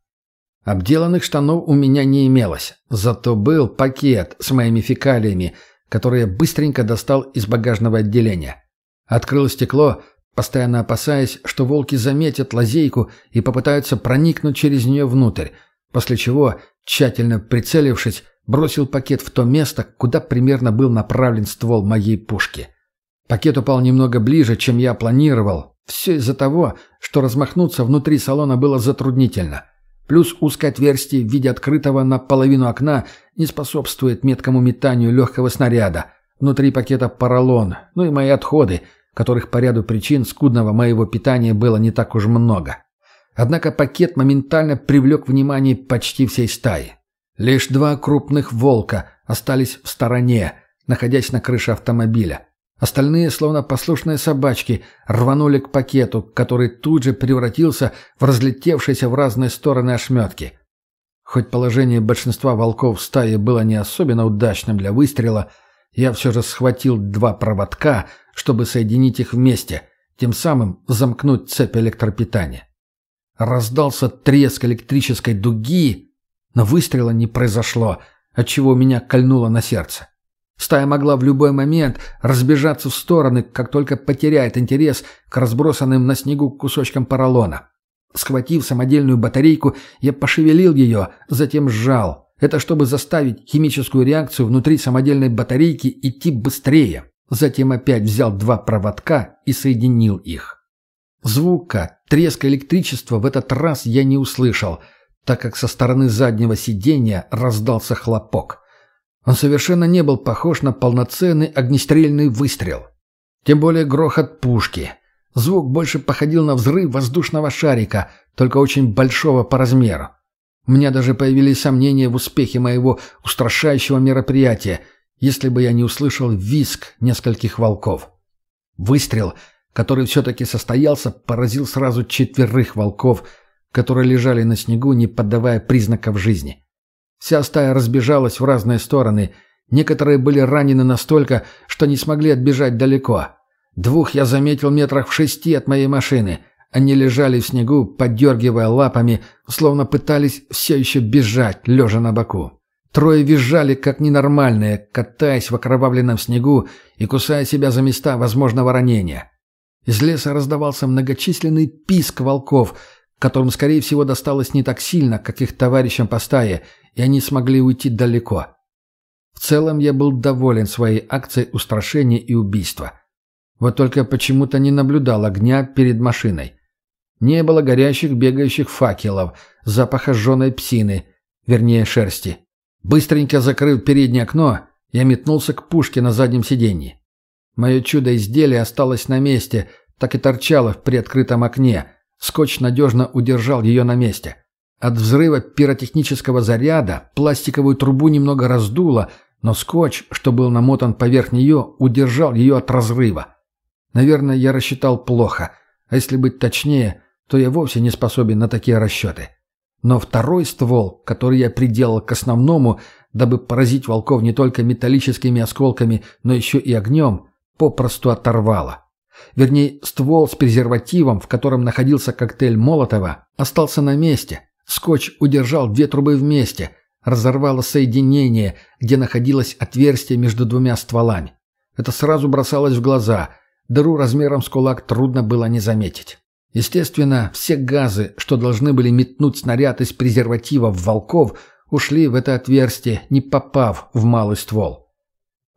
Обделанных штанов у меня не имелось, зато был пакет с моими фекалиями, который я быстренько достал из багажного отделения. Открыл стекло, постоянно опасаясь, что волки заметят лазейку и попытаются проникнуть через нее внутрь, после чего, тщательно прицелившись, бросил пакет в то место, куда примерно был направлен ствол моей пушки. Пакет упал немного ближе, чем я планировал. Все из-за того, что размахнуться внутри салона было затруднительно. Плюс узкое отверстие в виде открытого наполовину окна не способствует меткому метанию легкого снаряда. Внутри пакета поролон, ну и мои отходы, которых по ряду причин скудного моего питания было не так уж много. Однако пакет моментально привлек внимание почти всей стаи. Лишь два крупных волка остались в стороне, находясь на крыше автомобиля. Остальные, словно послушные собачки, рванули к пакету, который тут же превратился в разлетевшиеся в разные стороны ошметки. Хоть положение большинства волков в стае было не особенно удачным для выстрела, я все же схватил два проводка, чтобы соединить их вместе, тем самым замкнуть цепь электропитания. Раздался треск электрической дуги, но выстрела не произошло, отчего меня кольнуло на сердце. Стая могла в любой момент разбежаться в стороны, как только потеряет интерес к разбросанным на снегу кусочкам поролона. Схватив самодельную батарейку, я пошевелил ее, затем сжал. Это чтобы заставить химическую реакцию внутри самодельной батарейки идти быстрее. Затем опять взял два проводка и соединил их. Звука, треска электричества в этот раз я не услышал, так как со стороны заднего сиденья раздался хлопок. Он совершенно не был похож на полноценный огнестрельный выстрел. Тем более грохот пушки. Звук больше походил на взрыв воздушного шарика, только очень большого по размеру. У меня даже появились сомнения в успехе моего устрашающего мероприятия, если бы я не услышал визг нескольких волков. Выстрел — который все-таки состоялся, поразил сразу четверых волков, которые лежали на снегу, не поддавая признаков жизни. Вся стая разбежалась в разные стороны. Некоторые были ранены настолько, что не смогли отбежать далеко. Двух я заметил метрах в шести от моей машины. Они лежали в снегу, подергивая лапами, словно пытались все еще бежать, лежа на боку. Трое визжали, как ненормальные, катаясь в окровавленном снегу и кусая себя за места возможного ранения. Из леса раздавался многочисленный писк волков, которым, скорее всего, досталось не так сильно, как их товарищам по стае, и они смогли уйти далеко. В целом я был доволен своей акцией устрашения и убийства. Вот только почему-то не наблюдал огня перед машиной. Не было горящих бегающих факелов, запаха жженой псины, вернее шерсти. Быстренько закрыв переднее окно, я метнулся к пушке на заднем сиденье. Мое чудо-изделие осталось на месте, так и торчало в приоткрытом окне. Скотч надежно удержал ее на месте. От взрыва пиротехнического заряда пластиковую трубу немного раздуло, но скотч, что был намотан поверх нее, удержал ее от разрыва. Наверное, я рассчитал плохо, а если быть точнее, то я вовсе не способен на такие расчеты. Но второй ствол, который я приделал к основному, дабы поразить волков не только металлическими осколками, но еще и огнем, попросту оторвало. Вернее, ствол с презервативом, в котором находился коктейль Молотова, остался на месте. Скотч удержал две трубы вместе, разорвало соединение, где находилось отверстие между двумя стволами. Это сразу бросалось в глаза. Дыру размером с кулак трудно было не заметить. Естественно, все газы, что должны были метнуть снаряд из презерватива в волков, ушли в это отверстие, не попав в малый ствол.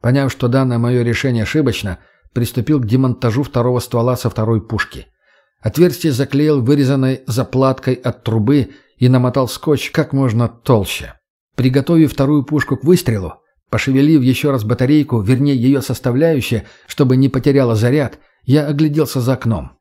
Поняв, что данное мое решение ошибочно, приступил к демонтажу второго ствола со второй пушки. Отверстие заклеил вырезанной заплаткой от трубы и намотал скотч как можно толще. Приготовив вторую пушку к выстрелу, пошевелив еще раз батарейку, вернее ее составляющие, чтобы не потеряла заряд, я огляделся за окном.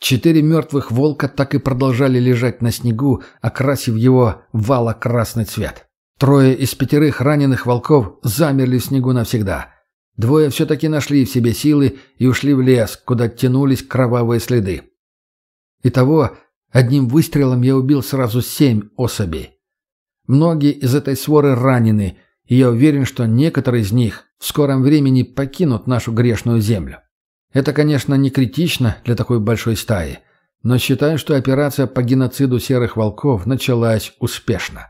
Четыре мертвых волка так и продолжали лежать на снегу, окрасив его в вало-красный цвет. Трое из пятерых раненых волков замерли в снегу навсегда. Двое все-таки нашли в себе силы и ушли в лес, куда тянулись кровавые следы. Итого, одним выстрелом я убил сразу семь особей. Многие из этой своры ранены, и я уверен, что некоторые из них в скором времени покинут нашу грешную землю. Это, конечно, не критично для такой большой стаи, но считаю, что операция по геноциду серых волков началась успешно.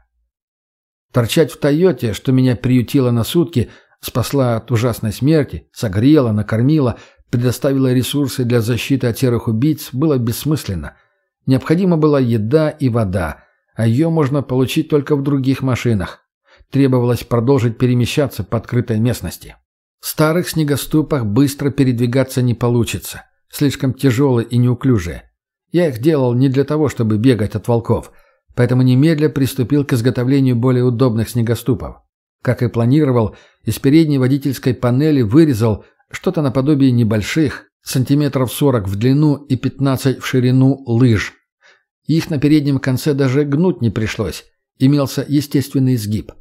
Торчать в «Тойоте», что меня приютило на сутки, спасла от ужасной смерти, согрела, накормила, предоставила ресурсы для защиты от серых убийц, было бессмысленно. Необходима была еда и вода, а ее можно получить только в других машинах. требовалось продолжить перемещаться по открытой местности. В старых снегоступах быстро передвигаться не получится. Слишком тяжелые и неуклюжие. Я их делал не для того, чтобы бегать от волков, поэтому немедля приступил к изготовлению более удобных снегоступов. Как и планировал, из передней водительской панели вырезал что-то наподобие небольших, сантиметров 40 в длину и 15 в ширину лыж. Их на переднем конце даже гнуть не пришлось, имелся естественный изгиб.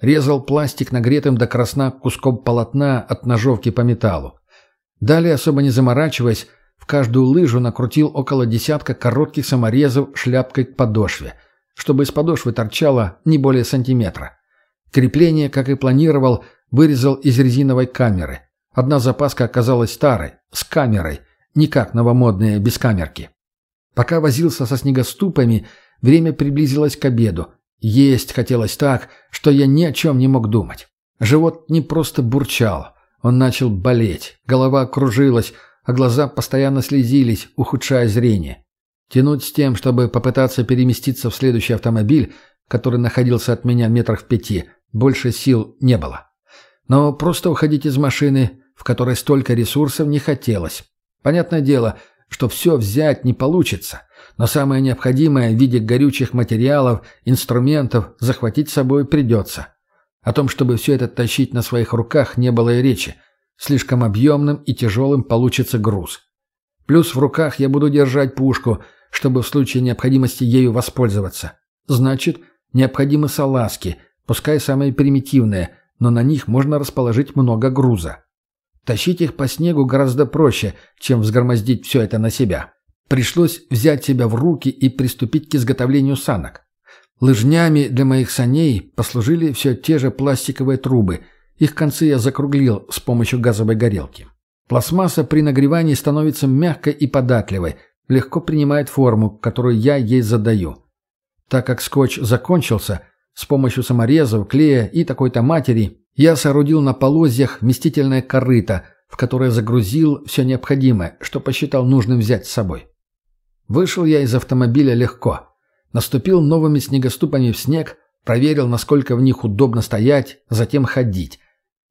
Резал пластик нагретым до красна куском полотна от ножовки по металлу. Далее, особо не заморачиваясь, в каждую лыжу накрутил около десятка коротких саморезов шляпкой к подошве, чтобы из подошвы торчало не более сантиметра. Крепление, как и планировал, вырезал из резиновой камеры. Одна запаска оказалась старой, с камерой, не как новомодные бескамерки. Пока возился со снегоступами, время приблизилось к обеду. Есть хотелось так, что я ни о чем не мог думать. Живот не просто бурчал, он начал болеть, голова кружилась, а глаза постоянно слезились, ухудшая зрение. Тянуть с тем, чтобы попытаться переместиться в следующий автомобиль, который находился от меня метрах в пяти, больше сил не было. Но просто уходить из машины, в которой столько ресурсов, не хотелось. Понятное дело, что все взять не получится, но самое необходимое в виде горючих материалов, инструментов захватить с собой придется. О том, чтобы все это тащить на своих руках, не было и речи. Слишком объемным и тяжелым получится груз. Плюс в руках я буду держать пушку, чтобы в случае необходимости ею воспользоваться. Значит, необходимы салазки, пускай самые примитивные, но на них можно расположить много груза. Тащить их по снегу гораздо проще, чем взгромоздить все это на себя. Пришлось взять себя в руки и приступить к изготовлению санок. Лыжнями для моих саней послужили все те же пластиковые трубы. Их концы я закруглил с помощью газовой горелки. Пластмасса при нагревании становится мягкой и податливой, легко принимает форму, которую я ей задаю. Так как скотч закончился, с помощью саморезов, клея и такой-то матери я соорудил на полозьях вместительное корыто, в которое загрузил все необходимое, что посчитал нужным взять с собой. Вышел я из автомобиля легко. Наступил новыми снегоступами в снег, проверил, насколько в них удобно стоять, затем ходить.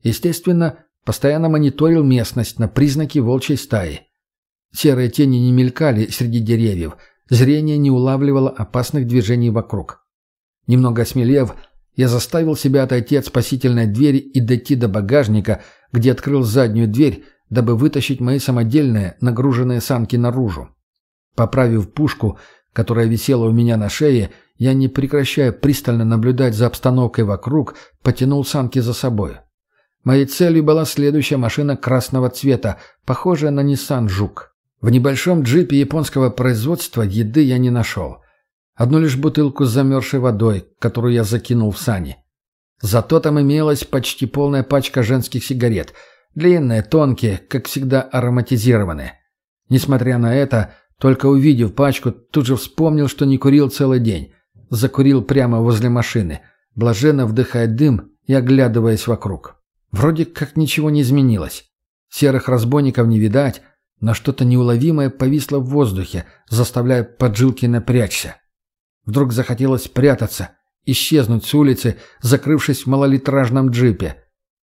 Естественно, постоянно мониторил местность на признаки волчьей стаи. Серые тени не мелькали среди деревьев, зрение не улавливало опасных движений вокруг. Немного осмелев, я заставил себя отойти от спасительной двери и дойти до багажника, где открыл заднюю дверь, дабы вытащить мои самодельные нагруженные санки наружу. Поправив пушку, которая висела у меня на шее, я, не прекращая пристально наблюдать за обстановкой вокруг, потянул санки за собой. Моей целью была следующая машина красного цвета, похожая на Nissan Жук. В небольшом джипе японского производства еды я не нашел. Одну лишь бутылку с замерзшей водой, которую я закинул в сани. Зато там имелась почти полная пачка женских сигарет. Длинные, тонкие, как всегда ароматизированные. Несмотря на это, только увидев пачку, тут же вспомнил, что не курил целый день. Закурил прямо возле машины, блаженно вдыхая дым и оглядываясь вокруг. Вроде как ничего не изменилось. Серых разбойников не видать, но что-то неуловимое повисло в воздухе, заставляя поджилки напрячься. Вдруг захотелось прятаться, исчезнуть с улицы, закрывшись в малолитражном джипе.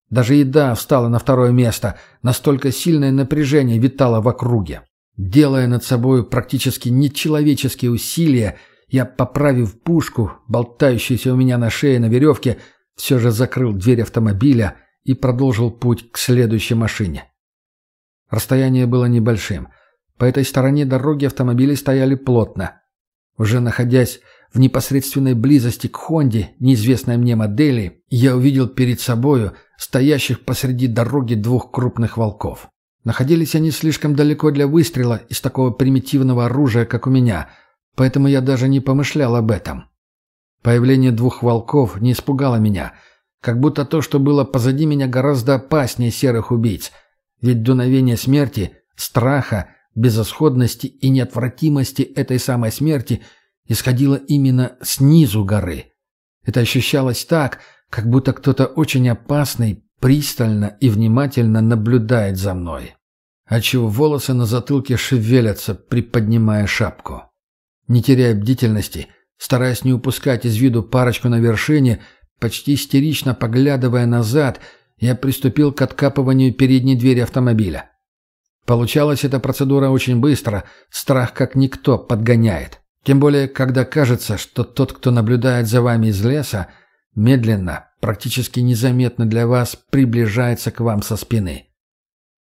Даже еда встала на второе место, настолько сильное напряжение витало в округе. Делая над собой практически нечеловеческие усилия, я, поправив пушку, болтающуюся у меня на шее на веревке, все же закрыл дверь автомобиля и продолжил путь к следующей машине. Расстояние было небольшим. По этой стороне дороги автомобили стояли плотно. Уже находясь в непосредственной близости к Хонде, неизвестной мне модели, я увидел перед собою стоящих посреди дороги двух крупных волков. Находились они слишком далеко для выстрела из такого примитивного оружия, как у меня, поэтому я даже не помышлял об этом. Появление двух волков не испугало меня, как будто то, что было позади меня, гораздо опаснее серых убийц, ведь дуновение смерти, страха, безысходности и неотвратимости этой самой смерти исходило именно снизу горы. Это ощущалось так, как будто кто-то очень опасный пристально и внимательно наблюдает за мной, отчего волосы на затылке шевелятся, приподнимая шапку. Не теряя бдительности, стараясь не упускать из виду парочку на вершине, Почти истерично поглядывая назад, я приступил к откапыванию передней двери автомобиля. Получалась эта процедура очень быстро, страх как никто подгоняет. Тем более, когда кажется, что тот, кто наблюдает за вами из леса, медленно, практически незаметно для вас, приближается к вам со спины.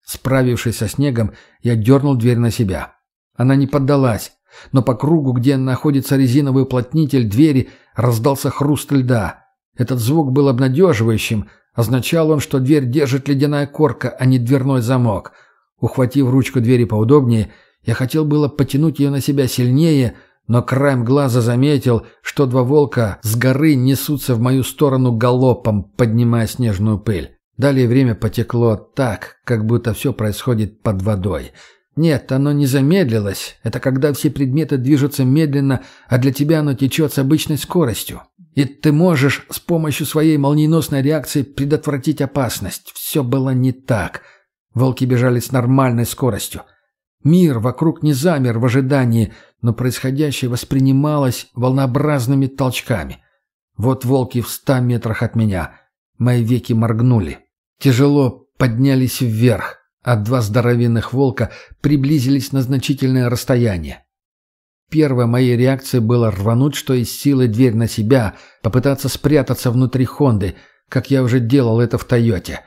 Справившись со снегом, я дернул дверь на себя. Она не поддалась, но по кругу, где находится резиновый уплотнитель двери, раздался хруст льда. Этот звук был обнадеживающим, означал он, что дверь держит ледяная корка, а не дверной замок. Ухватив ручку двери поудобнее, я хотел было потянуть ее на себя сильнее, но краем глаза заметил, что два волка с горы несутся в мою сторону галопом, поднимая снежную пыль. Далее время потекло так, как будто все происходит под водой. Нет, оно не замедлилось. Это когда все предметы движутся медленно, а для тебя оно течет с обычной скоростью. И ты можешь с помощью своей молниеносной реакции предотвратить опасность. Все было не так. Волки бежали с нормальной скоростью. Мир вокруг не замер в ожидании, но происходящее воспринималось волнообразными толчками. Вот волки в ста метрах от меня. Мои веки моргнули. Тяжело поднялись вверх, а два здоровенных волка приблизились на значительное расстояние. Первой моей реакцией было рвануть, что из силы дверь на себя, попытаться спрятаться внутри Хонды, как я уже делал это в Тойоте.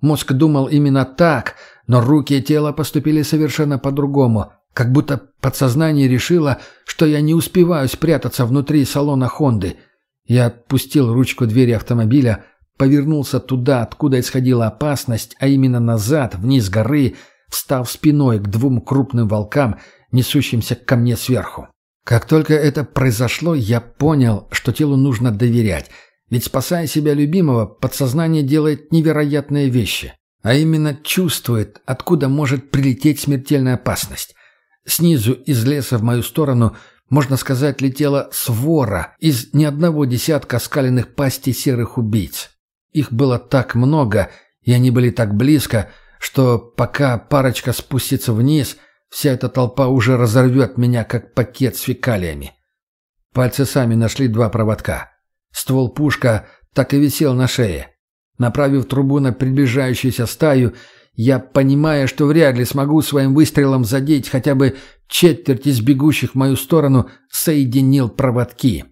Мозг думал именно так, но руки и тело поступили совершенно по-другому, как будто подсознание решило, что я не успеваю спрятаться внутри салона Хонды. Я отпустил ручку двери автомобиля, повернулся туда, откуда исходила опасность, а именно назад, вниз горы, встав спиной к двум крупным волкам, несущимся ко мне сверху. Как только это произошло, я понял, что телу нужно доверять, ведь спасая себя любимого, подсознание делает невероятные вещи а именно чувствует, откуда может прилететь смертельная опасность. Снизу из леса в мою сторону, можно сказать, летела свора из ни одного десятка скаленных пастей серых убийц. Их было так много, и они были так близко, что пока парочка спустится вниз, вся эта толпа уже разорвет меня, как пакет с фекалиями. Пальцы сами нашли два проводка. Ствол пушка так и висел на шее. Направив трубу на приближающуюся стаю, я, понимая, что вряд ли смогу своим выстрелом задеть хотя бы четверть из бегущих в мою сторону, соединил проводки.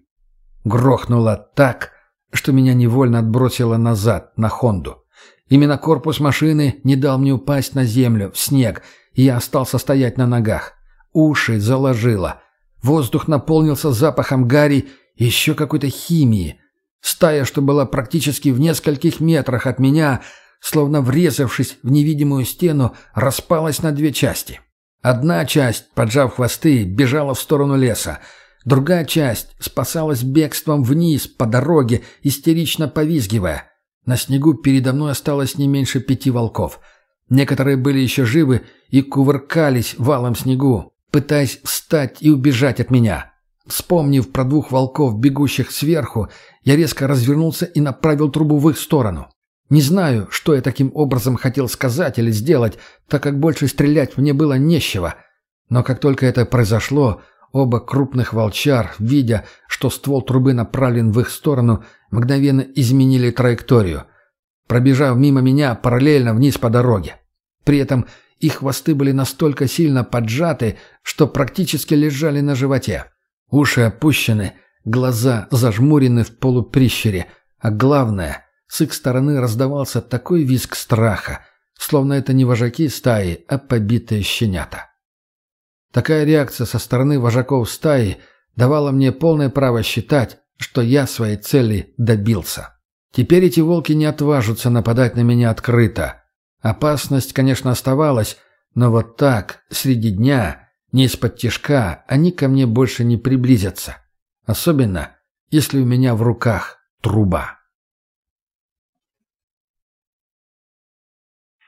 Грохнуло так, что меня невольно отбросило назад, на Хонду. Именно корпус машины не дал мне упасть на землю, в снег, я остался стоять на ногах. Уши заложило. Воздух наполнился запахом гари и еще какой-то химии — Стая, что была практически в нескольких метрах от меня, словно врезавшись в невидимую стену, распалась на две части. Одна часть, поджав хвосты, бежала в сторону леса. Другая часть спасалась бегством вниз, по дороге, истерично повизгивая. На снегу передо мной осталось не меньше пяти волков. Некоторые были еще живы и кувыркались валом снегу, пытаясь встать и убежать от меня. Вспомнив про двух волков, бегущих сверху, я резко развернулся и направил трубу в их сторону. Не знаю, что я таким образом хотел сказать или сделать, так как больше стрелять мне было нечего. Но как только это произошло, оба крупных волчар, видя, что ствол трубы направлен в их сторону, мгновенно изменили траекторию, пробежав мимо меня параллельно вниз по дороге. При этом их хвосты были настолько сильно поджаты, что практически лежали на животе. Уши опущены, глаза зажмурены в полуприщере, а главное, с их стороны раздавался такой визг страха, словно это не вожаки стаи, а побитые щенята. Такая реакция со стороны вожаков стаи давала мне полное право считать, что я своей цели добился. Теперь эти волки не отважатся нападать на меня открыто. Опасность, конечно, оставалась, но вот так, среди дня, не из-под тишка они ко мне больше не приблизятся. Особенно, если у меня в руках труба.